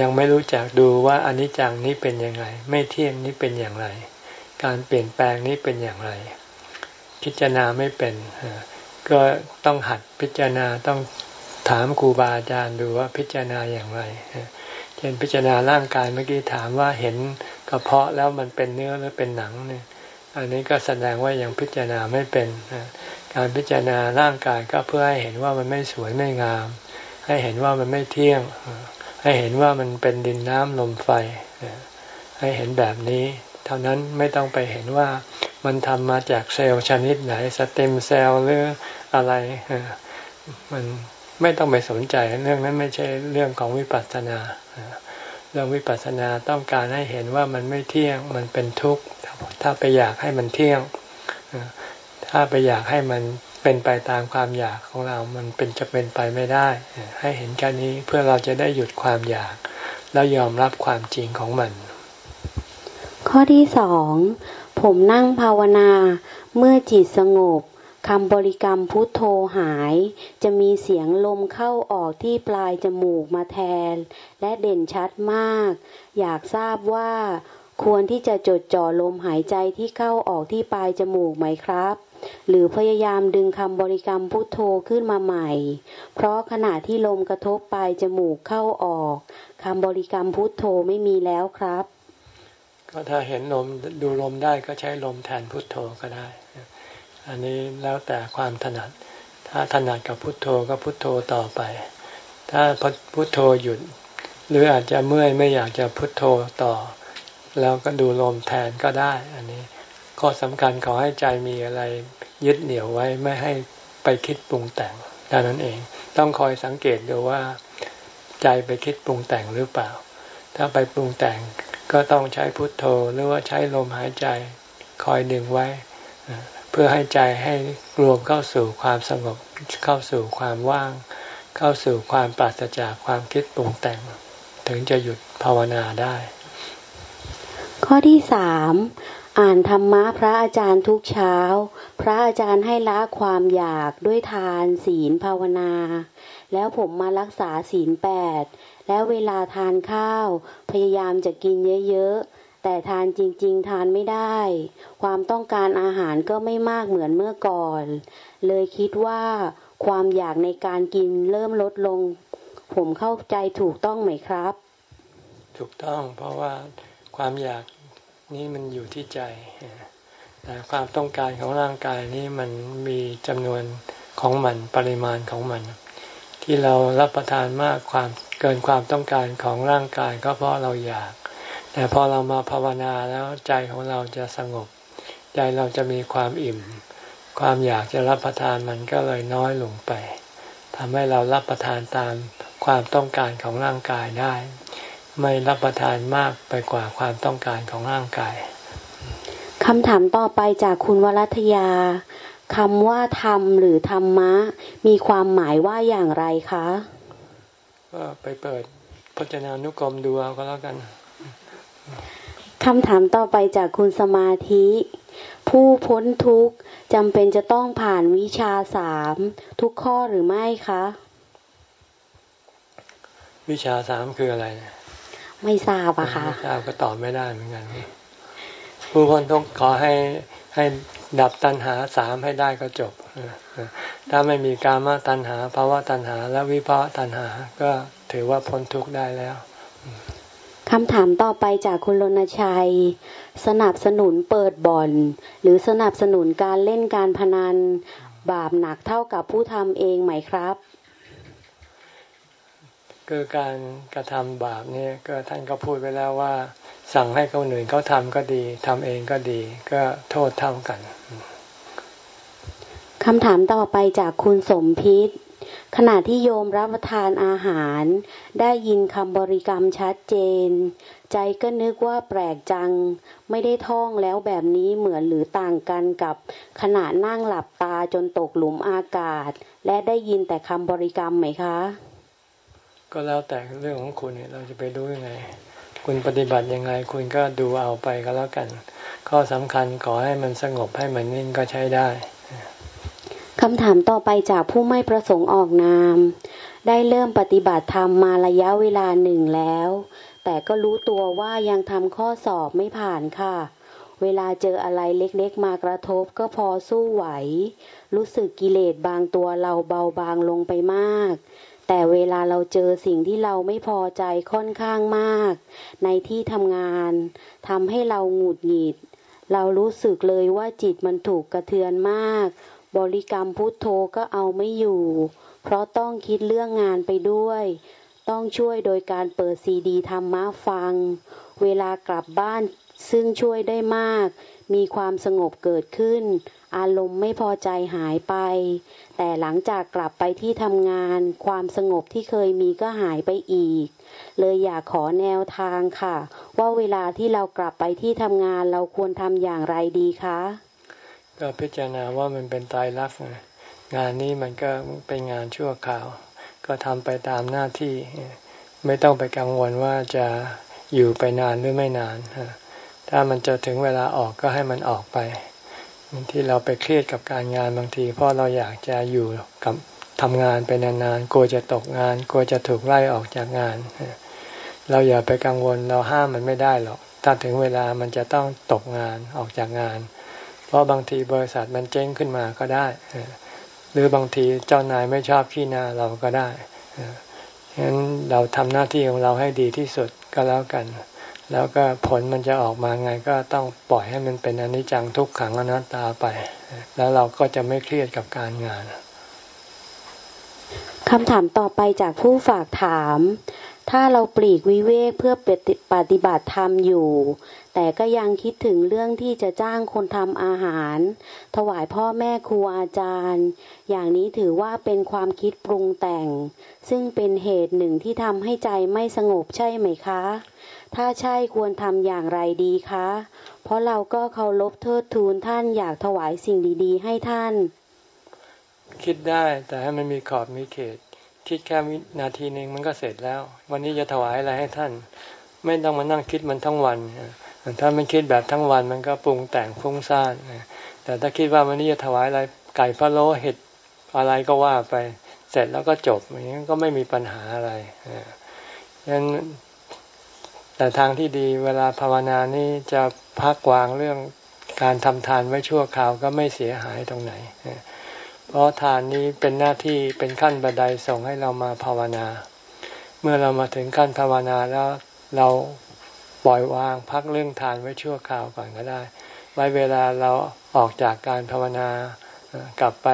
ยังไม่รู้จักดูว่าอนิจจังนี้เป็นยังไง ไม่เที่ยงนี้เป็นอย่างไร การเปลี่ยนแปลงนี้เป็นอย่างไร พิจารณาไม่เป็น ก็ต้องหัดพิจารณาต้องถามครูบาอาจารย์ดูว่าพิจารณาอย่างไรเช่นพิจารณาร่างกายเมื่อกี้ถามว่าเห็น กระเพาะแล้วมันเป็นเนื้อหรือเป็นหนังเนี่ย อันนี้ก็แสดงว่ายังพิจารณาไม่เป็นการพิจารณาร่างกายก็เพื่อให้เห็นว่ามันไม่สวยไม่งาม ให้เห็นว่ามันไม่เที่ยง ให้เห็นว่ามันเป็นดินน้ำลมไฟ ให้เห็นแบบนี้ เท่านั้นไม่ต้องไปเห็นว่ามันทำมาจากเซลล์ชนิดไหนสเต็มเซลล์หรืออะไรมันไม่ต้องไปสนใจเรื่องนั้นไม่ใช่เรื่องของวิปัสสนา เรื่องวิปัสสนาต้องการให้เห็นว่ามันไม่เที่ยงมันเป็นทุกข์ถ้าไปอยากให้มันเที่ยง ถ้าไปอยากให้มันเป็นไปตามความอยากของเรา มันเป็นจะเป็นไปไม่ได้ ให้เห็นแค่นี้เพื่อเราจะได้หยุดความอยาก แล้วยอมรับความจริงของมัน ข้อที่สองผมนั่งภาวนาเมื่อจิตสงบ คำบริกรรมพุทโธหาย จะมีเสียงลมเข้าออกที่ปลายจมูกมาแทน และเด่นชัดมาก อยากทราบว่า ควรที่จะจดจ่อลมหายใจที่เข้าออกที่ปลายจมูกไหมครับ หรือพยายามดึงคำบริกรรมพุทโธขึ้นมาใหม่ เพราะขณะที่ลมกระทบปลายจมูกเข้าออกคำบริกรรมพุทโธไม่มีแล้วครับ ก็ถ้าเห็นลมดูลมได้ก็ใช้ลมแทนพุทโธก็ได้ อันนี้แล้วแต่ความถนัด ถ้าถนัดกับพุทโธก็พุทโธต่อไป ถ้าพุทโธหยุด หรืออาจจะเมื่อยไม่อยากจะพุทโธต่อ แล้วก็ดูลมแทนก็ได้ อันนี้ข้อสำคัญขอให้ใจมีอะไรยึดเหนี่ยวไว้ไม่ให้ไปคิดปรุงแต่งเท่านั้นเอง ต้องคอยสังเกตดูว่า ใจไปคิดปรุงแต่งหรือเปล่า ถ้าไปปรุงแต่งก็ต้องใช้พุทโธหรือว่าใช้ลมหายใจ คอยดึงไว้ พื่อให้ใจให้รวมเข้าสู่ความสงบเข้าสู่ความว่าง เข้าสู่ความปราศจากความคิดปรุงแต่ง ถึงจะหยุดภาวนาได้ ข้อที่สามอ่านธรรมะพระอาจารย์ทุกเช้า พระอาจารย์ให้ละความอยากด้วยทานศีลภาวนา แล้วผมมารักษาศีลแปดแล้วเวลาทานข้าว พยายามจะกินเยอะๆ แต่ทานจริง ๆ ทานไม่ได้ ความต้องการอาหารก็ไม่มากเหมือนเมื่อก่อน เลยคิดว่าความอยากในการกินเริ่มลดลง ผมเข้าใจถูกต้องไหมครับ ถูกต้องเพราะว่าความอยากนี้มันอยู่ที่ใจ แต่ความต้องการของร่างกายนี้มันมีจำนวนของมันปริมาณของมัน ที่เรารับประทานมากความเกินความต้องการของร่างกายก็เพราะเราอยาก แต่พอเรามาภาวนาแล้วใจของเราจะสงบ ใจเราจะมีความอิ่ม ความอยากจะรับประทานมันก็เลยน้อยลงไปทำให้เรารับประทานตามความต้องการของร่างกายได้ ไม่รับประทานมากไปกว่าความต้องการของร่างกายคำถามต่อไปจากคุณวรัตยาคำว่าธรรมหรือธรรมะ มีความหมายว่าอย่างไรคะ ก็ไปเปิดพจนานุกรมดูเอาก็แล้วกัน คำถามต่อไปจากคุณสมาธิ ผู้พ้นทุกข์จำเป็นจะต้องผ่านวิชาสามทุกข้อหรือไม่คะ วิชาสามคืออะไร ไม่ทราบอะค่ะไม่ทราบก็ตอบไม่ได้เหมือนกัน ผู้พ้นทุกข์ขอให้ให้ดับตัณหาสามให้ได้ก็จบ ถ้าไม่มีกามตัณหาภาวะตัณหาและวิภาวะตัณหา ก็ถือว่าพ้นทุกข์ได้แล้ว คำถามต่อไปจากคุณรณชัย สนับสนุนเปิดบ่อน หรือสนับสนุนการเล่นการพนัน บาปหนักเท่ากับผู้ทำเองไหมครับ คือการกระทำบาปเนี่ยก็ท่านก็พูดไปแล้วว่า สั่งให้คนอื่นเขาทำก็ดีทำเองก็ดี ก็โทษเท่ากันคำถามต่อไปจากคุณสมพิษ ขณะที่โยมรับประทานอาหาร ได้ยินคำบริกรรมชัดเจน ใจก็นึกว่าแปลกจัง ไม่ได้ท่องแล้วแบบนี้เหมือนหรือต่างกันกับ ขณะนั่งหลับตาจนตกหลุมอากาศ และได้ยินแต่คำบริกรรมไหมคะ ก็แล้วแต่เรื่องของคุณเนี่ยเราจะไปดูยังไง คุณปฏิบัติยังไงคุณก็ดูเอาไปก็แล้วกัน ข้อสำคัญขอให้มันสงบให้มันนิ่งก็ใช้ได้ คำถามต่อไปจากผู้ไม่ประสงค์ออกนาม ได้เริ่มปฏิบัติธรรมมาระยะเวลาหนึ่งแล้ว แต่ก็รู้ตัวว่ายังทำข้อสอบไม่ผ่านค่ะ เวลาเจออะไรเล็กๆ มากระทบก็พอสู้ไหว รู้สึกกิเลสบางตัวเราเบาบางลงไปมาก แต่เวลาเราเจอสิ่งที่เราไม่พอใจค่อนข้างมาก ในที่ทำงานทำให้เราหงุดหงิด เรารู้สึกเลยว่าจิตมันถูกกระเทือนมาก บริกรรมพุทโธก็เอาไม่อยู่ เพราะต้องคิดเรื่องงานไปด้วย ต้องช่วยโดยการเปิดซีดีธรรมะฟัง เวลากลับบ้านซึ่งช่วยได้มาก มีความสงบเกิดขึ้น อารมณ์ไม่พอใจหายไป แต่หลังจากกลับไปที่ทำงาน ความสงบที่เคยมีก็หายไปอีก เลยอยากขอแนวทางค่ะ ว่าเวลาที่เรากลับไปที่ทำงานเราควรทำอย่างไรดีคะ ก็พิจารณาว่ามันเป็นตายรักงานนี้มันก็เป็นงานชั่วคราว ก็ทำไปตามหน้าที่ ไม่ต้องไปกังวลว่าจะอยู่ไปนานหรือไม่นาน ถ้ามันจะถึงเวลาออกก็ให้มันออกไปที่เราไปเครียดกับการงานบางที เพราะเราอยากจะอยู่กับทำงานไปนานๆ กลัวจะตกงาน กลัวจะถูกไล่ออกจากงาน เราอย่าไปกังวล เราห้ามมันไม่ได้หรอก ถ้าถึงเวลามันจะต้องตกงานออกจากงาน เพราะบางทีบริษัทมันเจ๊งขึ้นมาก็ได้ หรือบางทีเจ้านายไม่ชอบขี้หน้าเราก็ได้ฉะนั้นเราทำหน้าที่ของเราให้ดีที่สุดก็แล้วกัน แล้วก็ผลมันจะออกมาไงก็ต้องปล่อยให้มันเป็นอนิจจังทุกขังอนัตตาไป แล้วเราก็จะไม่เครียดกับการงานคำถามต่อไปจากผู้ฝากถาม ถ้าเราปลีกวิเวกเพื่อปฏิบัติธรรมอยู่ แต่ก็ยังคิดถึงเรื่องที่จะจ้างคนทำอาหาร ถวายพ่อแม่ครูอาจารย์ อย่างนี้ถือว่าเป็นความคิดปรุงแต่ง ซึ่งเป็นเหตุหนึ่งที่ทำให้ใจไม่สงบใช่ไหมคะ ถ้าใช่ควรทำอย่างไรดีคะ เพราะเราก็เคารพเทิดทูนท่านอยากถวายสิ่งดีๆ ให้ท่าน คิดได้แต่ให้มันมีขอบมีเขต คิดแค่นาทีหนึ่งมันก็เสร็จแล้ว วันนี้จะถวายอะไรให้ท่าน ไม่ต้องมานั่งคิดมันทั้งวัน ถ้ามันคิดแบบทั้งวันมันก็ปรุงแต่งฟุ้งซ่านแต่ถ้าคิดว่าวันนี้จะถวายอะไรไก่พะโล้เห็ดอะไรก็ว่าไปเสร็จแล้วก็จบอย่างนี้ก็ไม่มีปัญหาอะไรฉะนั้นแต่ทางที่ดีเวลาภาวนานี่จะพักวางเรื่องการทำทานไว้ชั่วคราวก็ไม่เสียหายตรงไหน เพราะทานนี้เป็นหน้าที่เป็นขั้นบันไดส่งให้เรามาภาวนา เมื่อเรามาถึงขั้นภาวนาแล้วเรา ปล่อยวางพักเรื่องทานไว้ชั่วคราวก่อนก็ได้ ไว้เวลาเราออกจากการภาวนากลับไป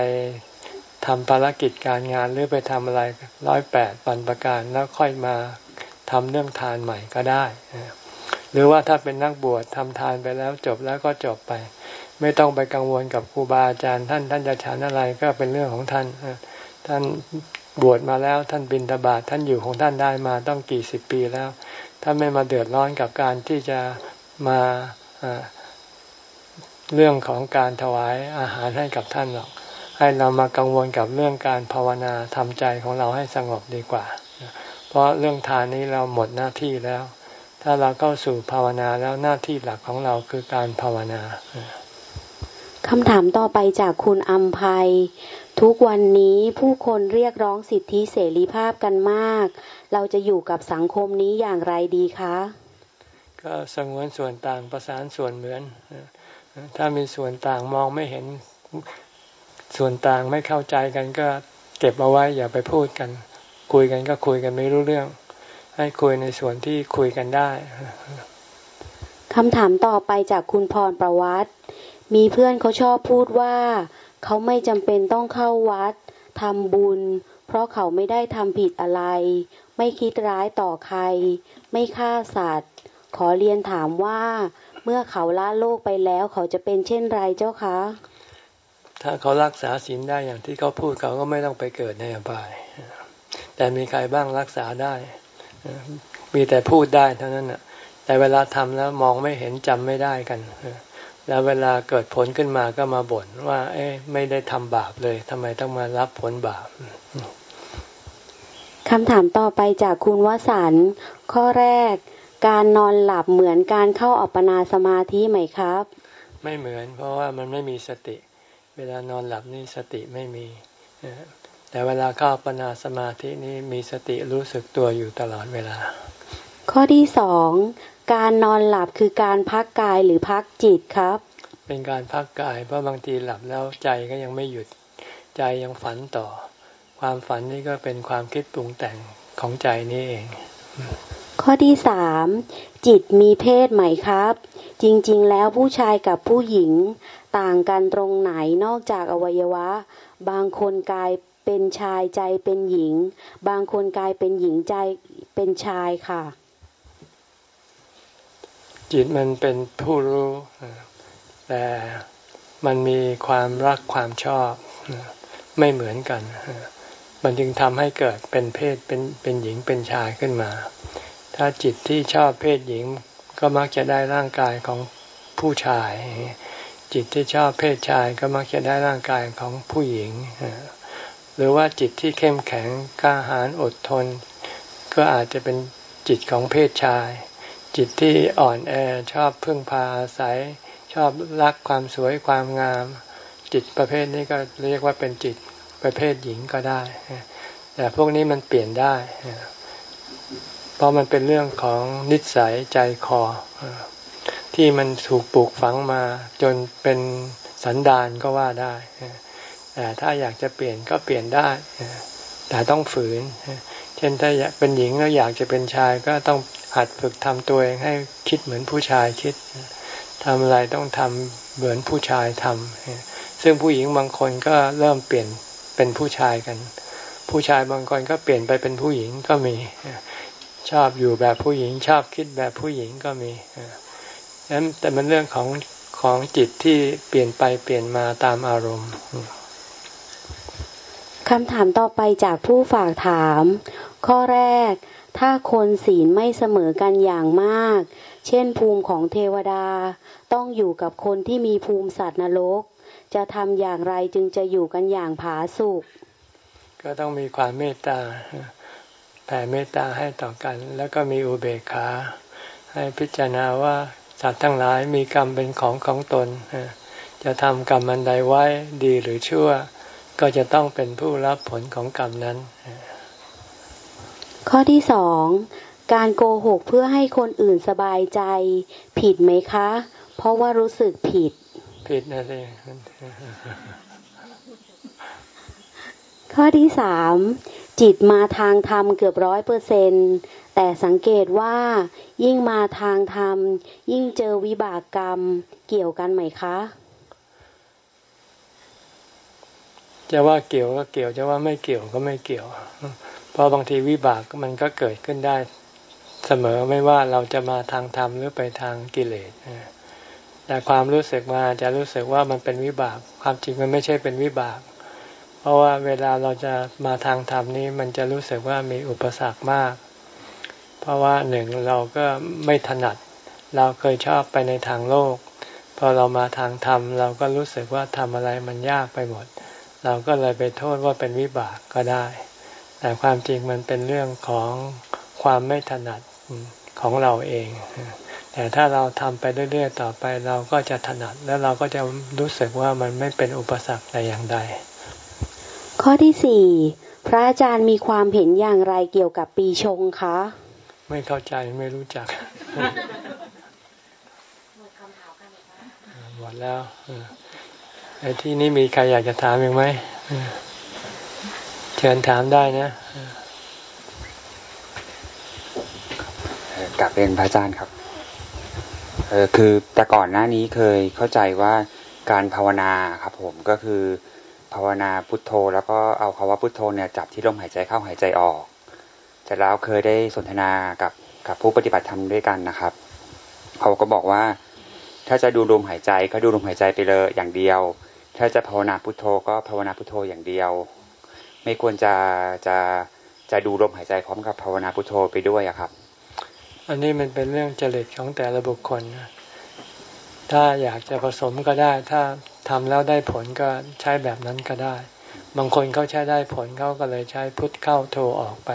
ทำภารกิจการงานหรือไปทำอะไรร้อยแปดปันประการแล้วค่อยมาทำเรื่องทานใหม่ก็ได้ หรือว่าถ้าเป็นนักบวชทำทานไปแล้วจบแล้วก็จบไป ไม่ต้องไปกังวลกับครูบาอาจารย์ท่านท่านจะฉันอะไรก็เป็นเรื่องของท่านท่าน บวชมาแล้วท่านบินตบาทท่านอยู่ของท่านได้มาต้องกี่สิบปีแล้ว ท่านไม่มาเดือดร้อนกับการที่จะมาเรื่องของการถวายอาหารให้กับท่านหรอก ให้เรามากังวลกับเรื่องการภาวนาทำใจของเราให้สงบดีกว่า เพราะเรื่องทานนี้เราหมดหน้าที่แล้ว ถ้าเราเข้าสู่ภาวนาแล้วหน้าที่หลักของเราคือการภาวนาคำถามต่อไปจากคุณอัมภัย ทุกวันนี้ผู้คนเรียกร้องสิทธิเสรีภาพกันมาก เราจะอยู่กับสังคมนี้อย่างไรดีคะ ก็สงวนส่วนต่างประสานส่วนเหมือน ถ้ามีส่วนต่างมองไม่เห็นส่วนต่างไม่เข้าใจกันก็เก็บเอาไว้อย่าไปพูดกัน คุยกันก็คุยกันไม่รู้เรื่อง ให้คุยในส่วนที่คุยกันได้คำถามต่อไปจากคุณพรประวัติ มีเพื่อนเขาชอบพูดว่า เขาไม่จำเป็นต้องเข้าวัดทำบุญ เพราะเขาไม่ได้ทำผิดอะไร ไม่คิดร้ายต่อใคร ไม่ฆ่าสัตว์ ขอเรียนถามว่า เมื่อเขาละโลกไปแล้วเขาจะเป็นเช่นไรเจ้าคะ ถ้าเขารักษาศีลได้อย่างที่เขาพูดเขาก็ไม่ต้องไปเกิดในอบาย แต่มีใครบ้างรักษาได้ มีแต่พูดได้เท่านั้นนะแต่เวลาทำแล้วมองไม่เห็นจำไม่ได้กัน แล้วเวลาเกิดผลขึ้นมาก็มาบ่นว่า เอ๊ะไม่ได้ทำบาปเลยทำไมต้องมารับผลบาปคำถามต่อไปจากคุณวสันข้อแรก การนอนหลับเหมือนการเข้าอัปปนาสมาธิไหมครับ ไม่เหมือนเพราะว่ามันไม่มีสติ เวลานอนหลับนี่สติไม่มี แต่เวลาเข้าอัปปนาสมาธินี่มีสติรู้สึกตัวอยู่ตลอดเวลา ข้อที่สอง การนอนหลับคือการพักกายหรือพักจิตครับ เป็นการพักกายเพราะบางทีหลับแล้วใจก็ยังไม่หยุดใจยังฝันต่อ ความฝันนี่ก็เป็นความคิดปรุงแต่งของใจนี่เอง ข้อที่สามจิตมีเพศไหมครับ จริงๆ แล้วผู้ชายกับผู้หญิงต่างกันตรงไหนนอกจากอวัยวะ บางคนกายเป็นชายใจเป็นหญิง บางคนกายเป็นหญิงใจเป็นชายค่ะ จิตมันเป็นผู้รู้ แต่มันมีความรักความชอบไม่เหมือนกัน มันจึงทำให้เกิดเป็นเพศเป็นเป็นหญิงเป็นชายขึ้นมา ถ้าจิตที่ชอบเพศหญิงก็มักจะได้ร่างกายของผู้ชาย จิตที่ชอบเพศชายก็มักจะได้ร่างกายของผู้หญิง หรือว่าจิตที่เข้มแข็งกล้าหาญอดทน ก็อาจจะเป็นจิตของเพศชาย จิตที่อ่อนแอชอบพึ่งพาอาศัย ชอบรักความสวยความงาม จิตประเภทนี้ก็เรียกว่าเป็นจิตประเภทหญิงก็ได้ แต่พวกนี้มันเปลี่ยนได้ เพราะมันเป็นเรื่องของนิสัยใจคอ ที่มันถูกปลูกฝังมาจนเป็นสันดานก็ว่าได้แต่ถ้าอยากจะเปลี่ยนก็เปลี่ยนได้ แต่ต้องฝืน เช่นถ้าเป็นหญิงแล้วอยากจะเป็นชายก็ต้อง หัดฝึกทำตัวเองให้คิดเหมือนผู้ชายคิดทำอะไรต้องทำเหมือนผู้ชายทำซึ่งผู้หญิงบางคนก็เริ่มเปลี่ยนเป็นผู้ชายกัน ผู้ชายบางคนก็เปลี่ยนไปเป็นผู้หญิงก็มี ชอบอยู่แบบผู้หญิง ชอบคิดแบบผู้หญิงก็มีนั้นแต่มันเรื่องของของจิตที่เปลี่ยนไปเปลี่ยนมาตามอารมณ์คำถามต่อไปจากผู้ฝากถาม ข้อแรก ถ้าคนศีลไม่เสมอกันอย่างมาก เช่นภูมิของเทวดา ต้องอยู่กับคนที่มีภูมิสัตว์นรก จะทำอย่างไรจึงจะอยู่กันอย่างผาสุกก็ต้องมีความเมตตาแผ่เมตตาให้ต่อกัน แล้วก็มีอุเบกขา ให้พิจารณาว่าสัตว์ทั้งหลายมีกรรมเป็นของของตน จะทำกรรมอันใดไว้ดีหรือชั่ว ก็จะต้องเป็นผู้รับผลของกรรมนั้น ข้อที่สองการโกหกเพื่อให้คนอื่นสบายใจ ผิดไหมคะ เพราะว่ารู้สึกผิด ผิดนะสิข้อที่สามจิตมาทางธรรมเกือบร้อยเปอร์เซนแต่สังเกตว่ายิ่งมาทางธรรม ยิ่งเจอวิบากกรรมเกี่ยวกันไหมคะ จะว่าเกี่ยวก็เกี่ยวจะว่าไม่เกี่ยวก็ไม่เกี่ยว เพราะบางทีวิบากมันก็เกิดขึ้นได้เสมอไม่ว่าเราจะมาทางธรรมหรือไปทางกิเลสแต่ความรู้สึกมาจะรู้สึกว่ามันเป็นวิบาก ความจริงมันไม่ใช่เป็นวิบาก เพราะว่าเวลาเราจะมาทางธรรมนี้มันจะรู้สึกว่ามีอุปสรรคมาก เพราะว่าหนึ่งเราก็ไม่ถนัด เราเคยชอบไปในทางโลก พอเรามาทางธรรมเราก็รู้สึกว่าทำอะไรมันยากไปหมด เราก็เลยไปโทษว่าเป็นวิบากก็ได้ แต่ความจริงมันเป็นเรื่องของความไม่ถนัดของเราเอง แต่ถ้าเราทำไปเรื่อยๆต่อไปเราก็จะถนัด แล้วเราก็จะรู้สึกว่ามันไม่เป็นอุปสรรคแต่อย่างใด ข้อที่สี่พระอาจารย์มีความเห็นอย่างไรเกี่ยวกับปีชงคะ ไม่เข้าใจไม่รู้จักหมดแล้วไอ้ที่นี่มีใครอยากจะถามอีกไหมเชิญถามได้นะกลับเรียนพระอาจารย์ครับเออคือแต่ก่อนหน้านี้เคยเข้าใจว่าการภาวนาครับผมก็คือภาวนาพุทโธ แล้วก็เอาคาว่าพุทโธเนี่ยจับที่ลมหายใจเข้าหายใจออกแต่แล้วเคยได้สนทนากับกับผู้ปฏิบัติธรรมด้วยกันนะครับเขาก็บอกว่า ถ้าจะดูลมหายใจก็ดูลมหายใจไปเลยอย่างเดียว ถ้าจะภาวนาพุทโธก็ภาวนาพุทโธอย่างเดียว ไม่ควรจะจะจะดูลมหายใจพร้อมกับภาวนาพุทโธไปด้วยอะครับ อันนี้มันเป็นเรื่องจริตของแต่ละบุคคล ถ้าอยากจะผสมก็ได้ ถ้าทำแล้วได้ผลก็ใช้แบบนั้นก็ได้ บางคนเขาใช้ได้ผลเขาก็เลยใช้พุทเข้าโทออกไป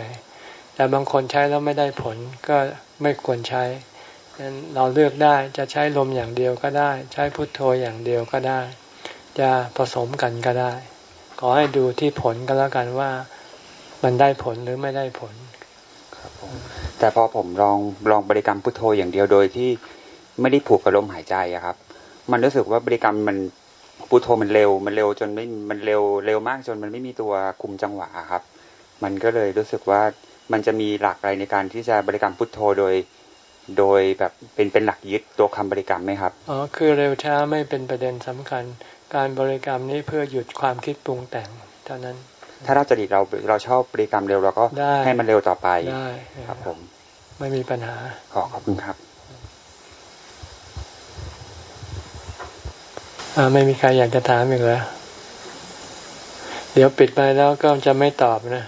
แต่บางคนใช้แล้วไม่ได้ผลก็ไม่ควรใช้นั้นเราเลือกได้จะใช้ลมอย่างเดียวก็ได้ ใช้พุทโธอย่างเดียวก็ได้ จะผสมกันก็ได้ ขอให้ดูที่ผลก็แล้วกันว่ามันได้ผลหรือไม่ได้ผลครับผมแต่พอผมลองลองบริกรรมพุทโธอย่างเดียวโดยที่ไม่ได้ผูกกับลมหายใจอะครับ มันรู้สึกว่าบริกรรมมันพุทโธมันเร็ว มันเร็วจนไม่มันเร็วเร็วมากจนมันไม่มีตัวคุมจังหวะครับ มันก็เลยรู้สึกว่ามันจะมีหลักอะไรในการที่จะบริกรรมพุทโธโดย โดยแบบเป็นเป็นหลักยึดตัวคำบริกรรมไหมครับอ๋อคือเร็วช้าไม่เป็นประเด็นสำคัญ การบริกรรมนี้เพื่อหยุดความคิดปรุงแต่งเท่านั้น ถ้าเราจริตเราเราชอบบริกรรมเร็วเราก็ให้มันเร็วต่อไปได้ครับผม ไม่มีปัญหา ขอขอบคุณครับไม่มีใครอยากจะถามอีกแล้ว เดี๋ยวปิดไปแล้วก็จะไม่ตอบนะ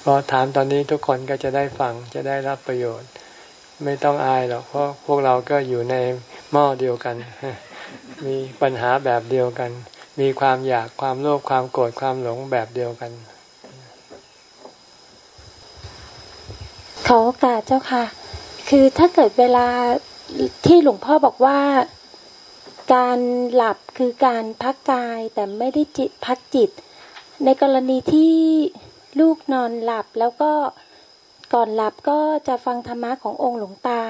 เพราะถามตอนนี้ทุกคนก็จะได้ฟังจะได้รับประโยชน์ ไม่ต้องอายหรอกเพราะพวกเราก็อยู่ใน หม้อเดียวกัน มีปัญหาแบบเดียวกัน มีความอยากความโลภความโกรธความหลงแบบเดียวกัน ขอโอกาสเจ้าค่ะ คือถ้าเกิดเวลาที่หลวงพ่อบอกว่าการหลับคือการพักกายแต่ไม่ได้จิตพักจิต ในกรณีที่ลูกนอนหลับแล้วก็ก่อนหลับก็จะฟังธรรมะขององค์หลวงตา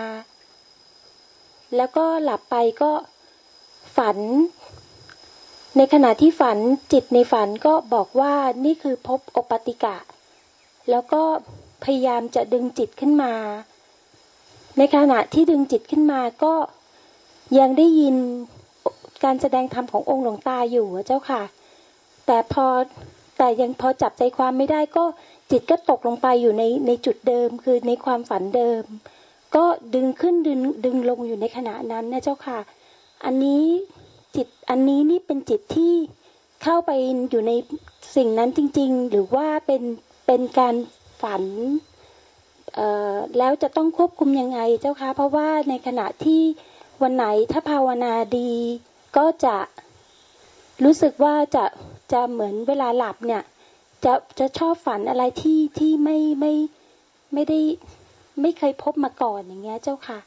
แล้วก็หลับไปก็ฝัน ในขณะที่ฝันจิตในฝันก็บอกว่านี่คือพบอปติกะ แล้วก็พยายามจะดึงจิตขึ้นมา ในขณะที่ดึงจิตขึ้นมาก็ยังได้ยินการแสดงธรรมขององค์หลวงตาอยู่เจ้าค่ะ แต่พอแต่ยังพอจับใจความไม่ได้ก็จิตก็ตกลงไปอยู่ในในจุดเดิมคือในความฝันเดิม ก็ดึงขึ้นดึงดึงลงอยู่ในขณะนั้นนะเจ้าค่ะ อันนี้จิตอันนี้นี่เป็นจิตที่เข้าไปอยู่ในสิ่งนั้นจริง ๆ หรือว่าเป็นเป็นการฝันแล้วจะต้องควบคุมยังไงเจ้าคะ เพราะว่าในขณะที่วันไหนถ้าภาวนาดีก็จะรู้สึกว่าจะจะเหมือนเวลาหลับเนี่ย จะจะชอบฝันอะไรที่ที่ไม่ไม่ไม่ได้ ไม่เคยพบมาก่อนอย่างเงี้ยเจ้าค่ะ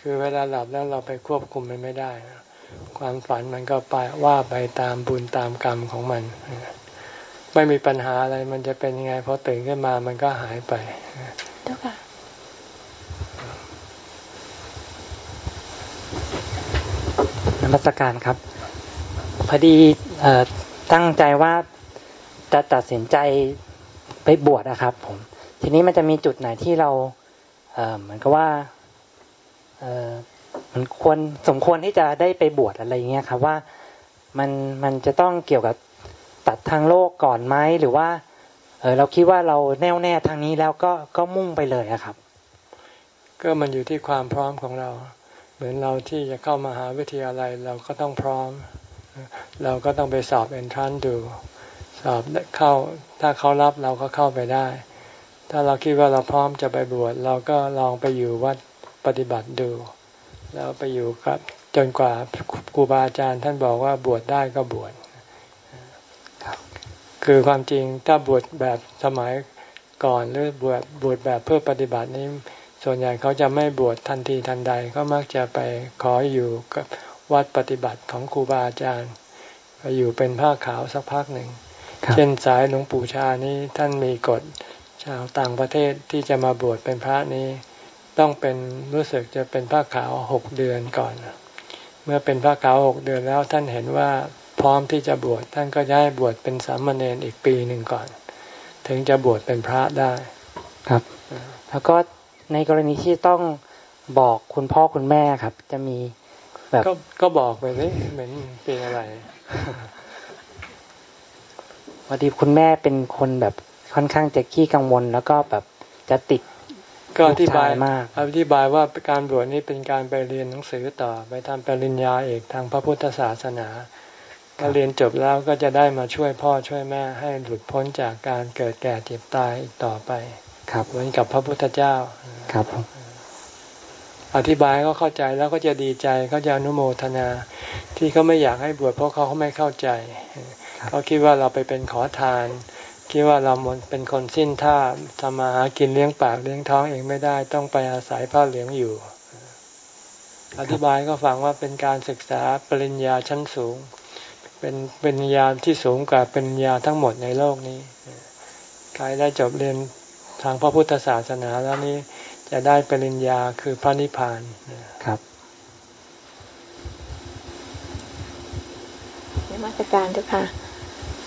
คือเวลาหลับแล้วเราไปควบคุมมันไม่ได้ ความฝันมันก็ไปว่าไปตามบุญตามกรรมของมัน ไม่มีปัญหาอะไรมันจะเป็นยังไงพอตื่นขึ้นมามันก็หายไปเจ้าค่ะนมัสการครับ พอดีตั้งใจว่าจะตัดสินใจไปบวชนะครับผม ทีนี้มันจะมีจุดไหนที่เราเหมือนกับว่าเมันควรสมควรที่จะได้ไปบวชอะไรเงี้ยครับว่ามันมันจะต้องเกี่ยวกับตัดทางโลกก่อนไหมหรือว่าเออเราคิดว่าเราแน่วแน่ทางนี้แล้วก็ก็มุ่งไปเลยครับ ก็มันอยู่ที่ความพร้อมของเรา เหมือนเราที่จะเข้ามาหาวิทยาลัยเราก็ต้องพร้อม เราก็ต้องไปสอบเอนทรานดู สอบเข้าถ้าเขารับเราก็เข้าไปได้ ถ้าเราคิดว่าเราพร้อมจะไปบวชเราก็ลองไปอยู่วัดปฏิบัติดู แล้วไปอยู่กับจนกว่าครูบาอาจารย์ท่านบอกว่าบวชได้ก็บวชคือความจริงถ้าบวชแบบสมัยก่อนหรือบวชบวชแบบเพื่อปฏิบัตินี้ ส่วนใหญ่เขาจะไม่บวชทันทีทันใดก็มักจะไปขออยู่กับวัดปฏิบัติของครูบาอาจารย์ไปอยู่เป็นผ้าขาวสักพักหนึ่ง เช่นสายหลวงปู่ชานี้ท่านมีกฎชาว ต่างประเทศที่จะมาบวชเป็นพระนี้ ต้องเป็นรู้สึกจะเป็นผ้าขาวหกเดือนก่อน เมื่อเป็นผ้าขาวหกเดือนแล้วท่านเห็นว่าพร้อมที่จะบวชท่านก็จะให้บวชเป็นสามเณรอีกปีหนึ่งก่อน ถึงจะบวชเป็นพระได้ครับ แล้วก็ในกรณีที่ต้องบอกคุณพ่อคุณแม่ครับ จะมีแบบก็ก็บอกไปเลยเหมือนเป็นอะไรวันดีคุณแม่เป็นคนแบบ ค่อนข้างจะขี้กังวล แล้วก็แบบจะติดก็อธิบายมากอธิบายว่าการบวชนี้เป็นการไปเรียนหนังสือต่อ ไปทำปริญญาเอกทางพระพุทธศาสนาถ้าเรียนจบแล้วก็จะได้มาช่วยพ่อช่วยแม่ให้หลุดพ้นจากการเกิดแก่เจ็บตายอีกต่อไป ครับเหมือนกับพระพุทธเจ้าครับ อธิบายก็เข้าใจแล้วก็จะดีใจเขาจะอนุโมทนา ที่เขาไม่อยากให้บวชเพราะเขาไม่เข้าใจเขาคิดว่าเราไปเป็นขอทาน คิดว่าเราเป็นคนสิ้นท่าทำมาหากินเลี้ยงปากเลี้ยงท้องเองไม่ได้ต้องไปอาศัยพ่อเลี้ยงอยู่ อธิบายก็ฟังว่าเป็นการศึกษาปริญญาชั้นสูง เป็นเป็นญาที่สูงกว่าเป็นญาทั้งหมดในโลกนี้ใครได้จบเรียนทางพระพุทธศาสนาแล้วนี้จะได้ปริญญาคือพระนิพพานครับนมาตรการทุกค่ะ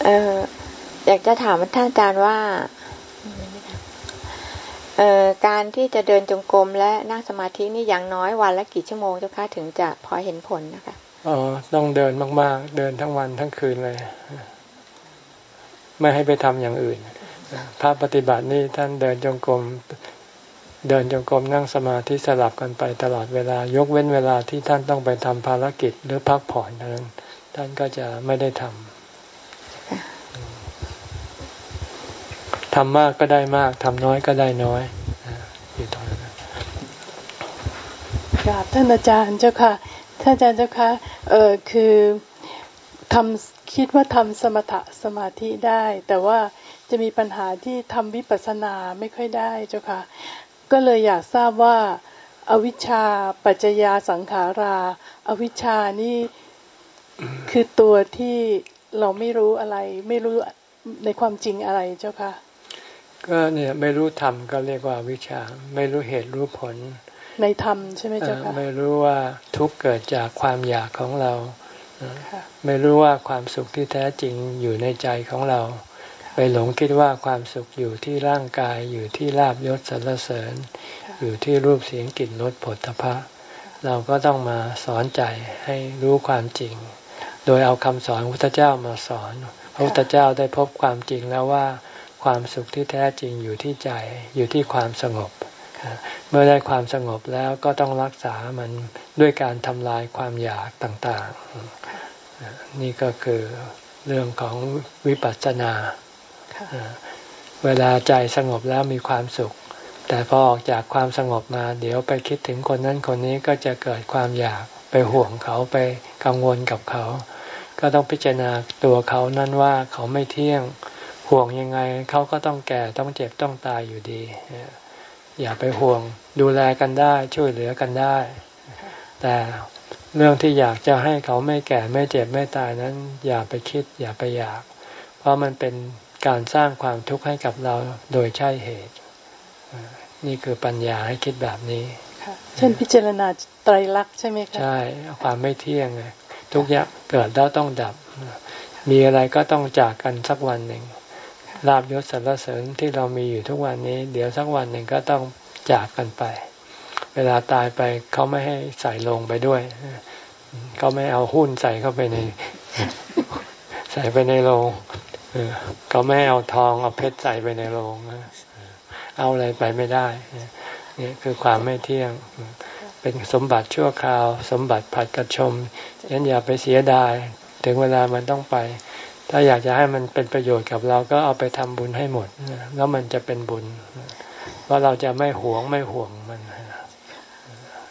เอยากจะถามท่านอาจารย์ว่าเอ่อการที่จะเดินจงกรมและนั่งสมาธินี่อย่างน้อยวันละกี่ชั่วโมงเจ้าคะถึงจะพอเห็นผลนะคะอ๋อต้องเดินมาก ๆ เดินทั้งวันทั้งคืนเลย ไม่ให้ไปทำอย่างอื่นพระปฏิบัตินี่ท่านเดินจงกรมเดินจงกรมนั่งสมาธิสลับกันไปตลอดเวลายกเว้นเวลาที่ท่านต้องไปทำภารกิจหรือพักผ่อนนั้นท่านก็จะไม่ได้ทำ ทำมากก็ได้มากทำน้อยก็ได้น้อยอยู่ตรงนั้นกราบท่านอาจารย์เจ้าค่ะท่านอาจารย์เจ้าค่ะเออคือทำคิดว่าทำสมถะสมาธิได้ แต่ว่าจะมีปัญหาที่ทำวิปัสสนาไม่ค่อยได้เจ้าค่ะ ก็เลยอยากทราบว่าอาวิชชาปัจจยาสังขาราอาวิชชานี่คือตัวที่เราไม่รู้อะไร ไม่รู้ในความจริงอะไรเจ้าค่ะ ก็เนี่ยไม่รู้ธรรมก็เรียกว่าวิชา ไม่รู้เหตุรู้ผล ในธรรมใช่ไหมเจ้าค่ะไม่รู้ว่าทุกเกิดจากความอยากของเรา ไม่รู้ว่าความสุขที่แท้จริงอยู่ในใจของเรา ไปหลงคิดว่าความสุขอยู่ที่ร่างกายอยู่ที่ลาบยศสรรเสริญ อยู่ที่รูปเสียงกลิ่นรสผลตภะเราก็ต้องมาสอนใจให้รู้ความจริง โดยเอาคำสอนพระพุทธเจ้ามาสอน พระพุทธเจ้าได้พบความจริงแล้วว่า ความสุขที่แท้จริงอยู่ที่ใจอยู่ที่ความสงบ เมื่อได้ความสงบแล้วก็ต้องรักษามันด้วยการทำลายความอยากต่างๆ นี่ก็คือเรื่องของวิปัสสนา เวลาใจสงบแล้วมีความสุข แต่พอออกจากความสงบมา เดี๋ยวไปคิดถึงคนนั้นคนนี้ก็จะเกิดความอยากไปห่วงเขาไปกังวลกับเขา ก็ต้องพิจารณาตัวเขานั้นว่าเขาไม่เที่ยง ห่วงยังไงเขาก็ต้องแก่ต้องเจ็บต้องตายอยู่ดี อย่าไปห่วงดูแลกันได้ช่วยเหลือกันได้ แต่เรื่องที่อยากจะให้เขาไม่แก่ไม่เจ็บไม่ตายนั้น อย่าไปคิด อย่าไปอยาก เพราะมันเป็นการสร้างความทุกข์ให้กับเราโดยใช่เหตุ นี่คือปัญญาให้คิดแบบนี้เช่นพิจารณาไตรลักษณ์ใช่ไหมคะใช่ความไม่เที่ยงทุกอย่างเกิดแล้วต้องดับ มีอะไรก็ต้องจากกันสักวันหนึ่ง ลาบยศสรรเสริญที่เรามีอยู่ทุกวันนี้ เดี๋ยวสักวันหนึ่งก็ต้องจากกันไป เวลาตายไปเขาไม่ให้ใส่ลงไปด้วยเขาไม่เอาหุ้นใส่เข้าไปใน ใส่ไปในโรงเขาไม่เอาทองเอาเพชรใส่ไปในโรงเอาอะไรไปไม่ได้นี่คือความไม่เที่ยง เป็นสมบัติชั่วคราว สมบัติผัดกระชมยันอย่าไปเสียดาย ถึงเวลามันต้องไป ถ้าอยากจะให้มันเป็นประโยชน์กับเราก็เอาไปทำบุญให้หมด แล้วมันจะเป็นบุญ เพราะเราจะไม่หวงไม่ห่วงมัน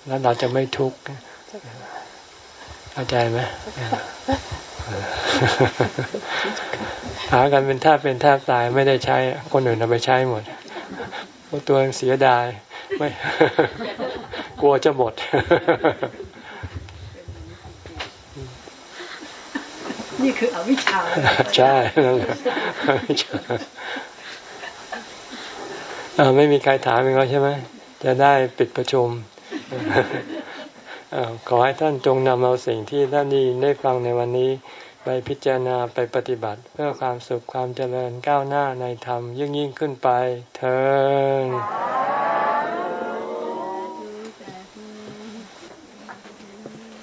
แล้วเราจะไม่ทุกข์เข้าใจไหมหากันเป็นท่าเป็นท่าตายไม่ได้ใช้ คนอื่นเอาไปใช้หมดตัวเองเสียดายไม่กลัวจะหมด นี่คืออวิชชาใช่อวิชชาไม่มีใครถามอีกแล้วใช่ไหมจะได้ปิดประชุมขอให้ท่านจงนำเอาสิ่งที่ท่านนี้ได้ฟังในวันนี้ ไปพิจารณาไปปฏิบัติ เพื่อความสุขความเจริญก้าวหน้าในธรรมยิ่งยิ่งขึ้นไปเธอ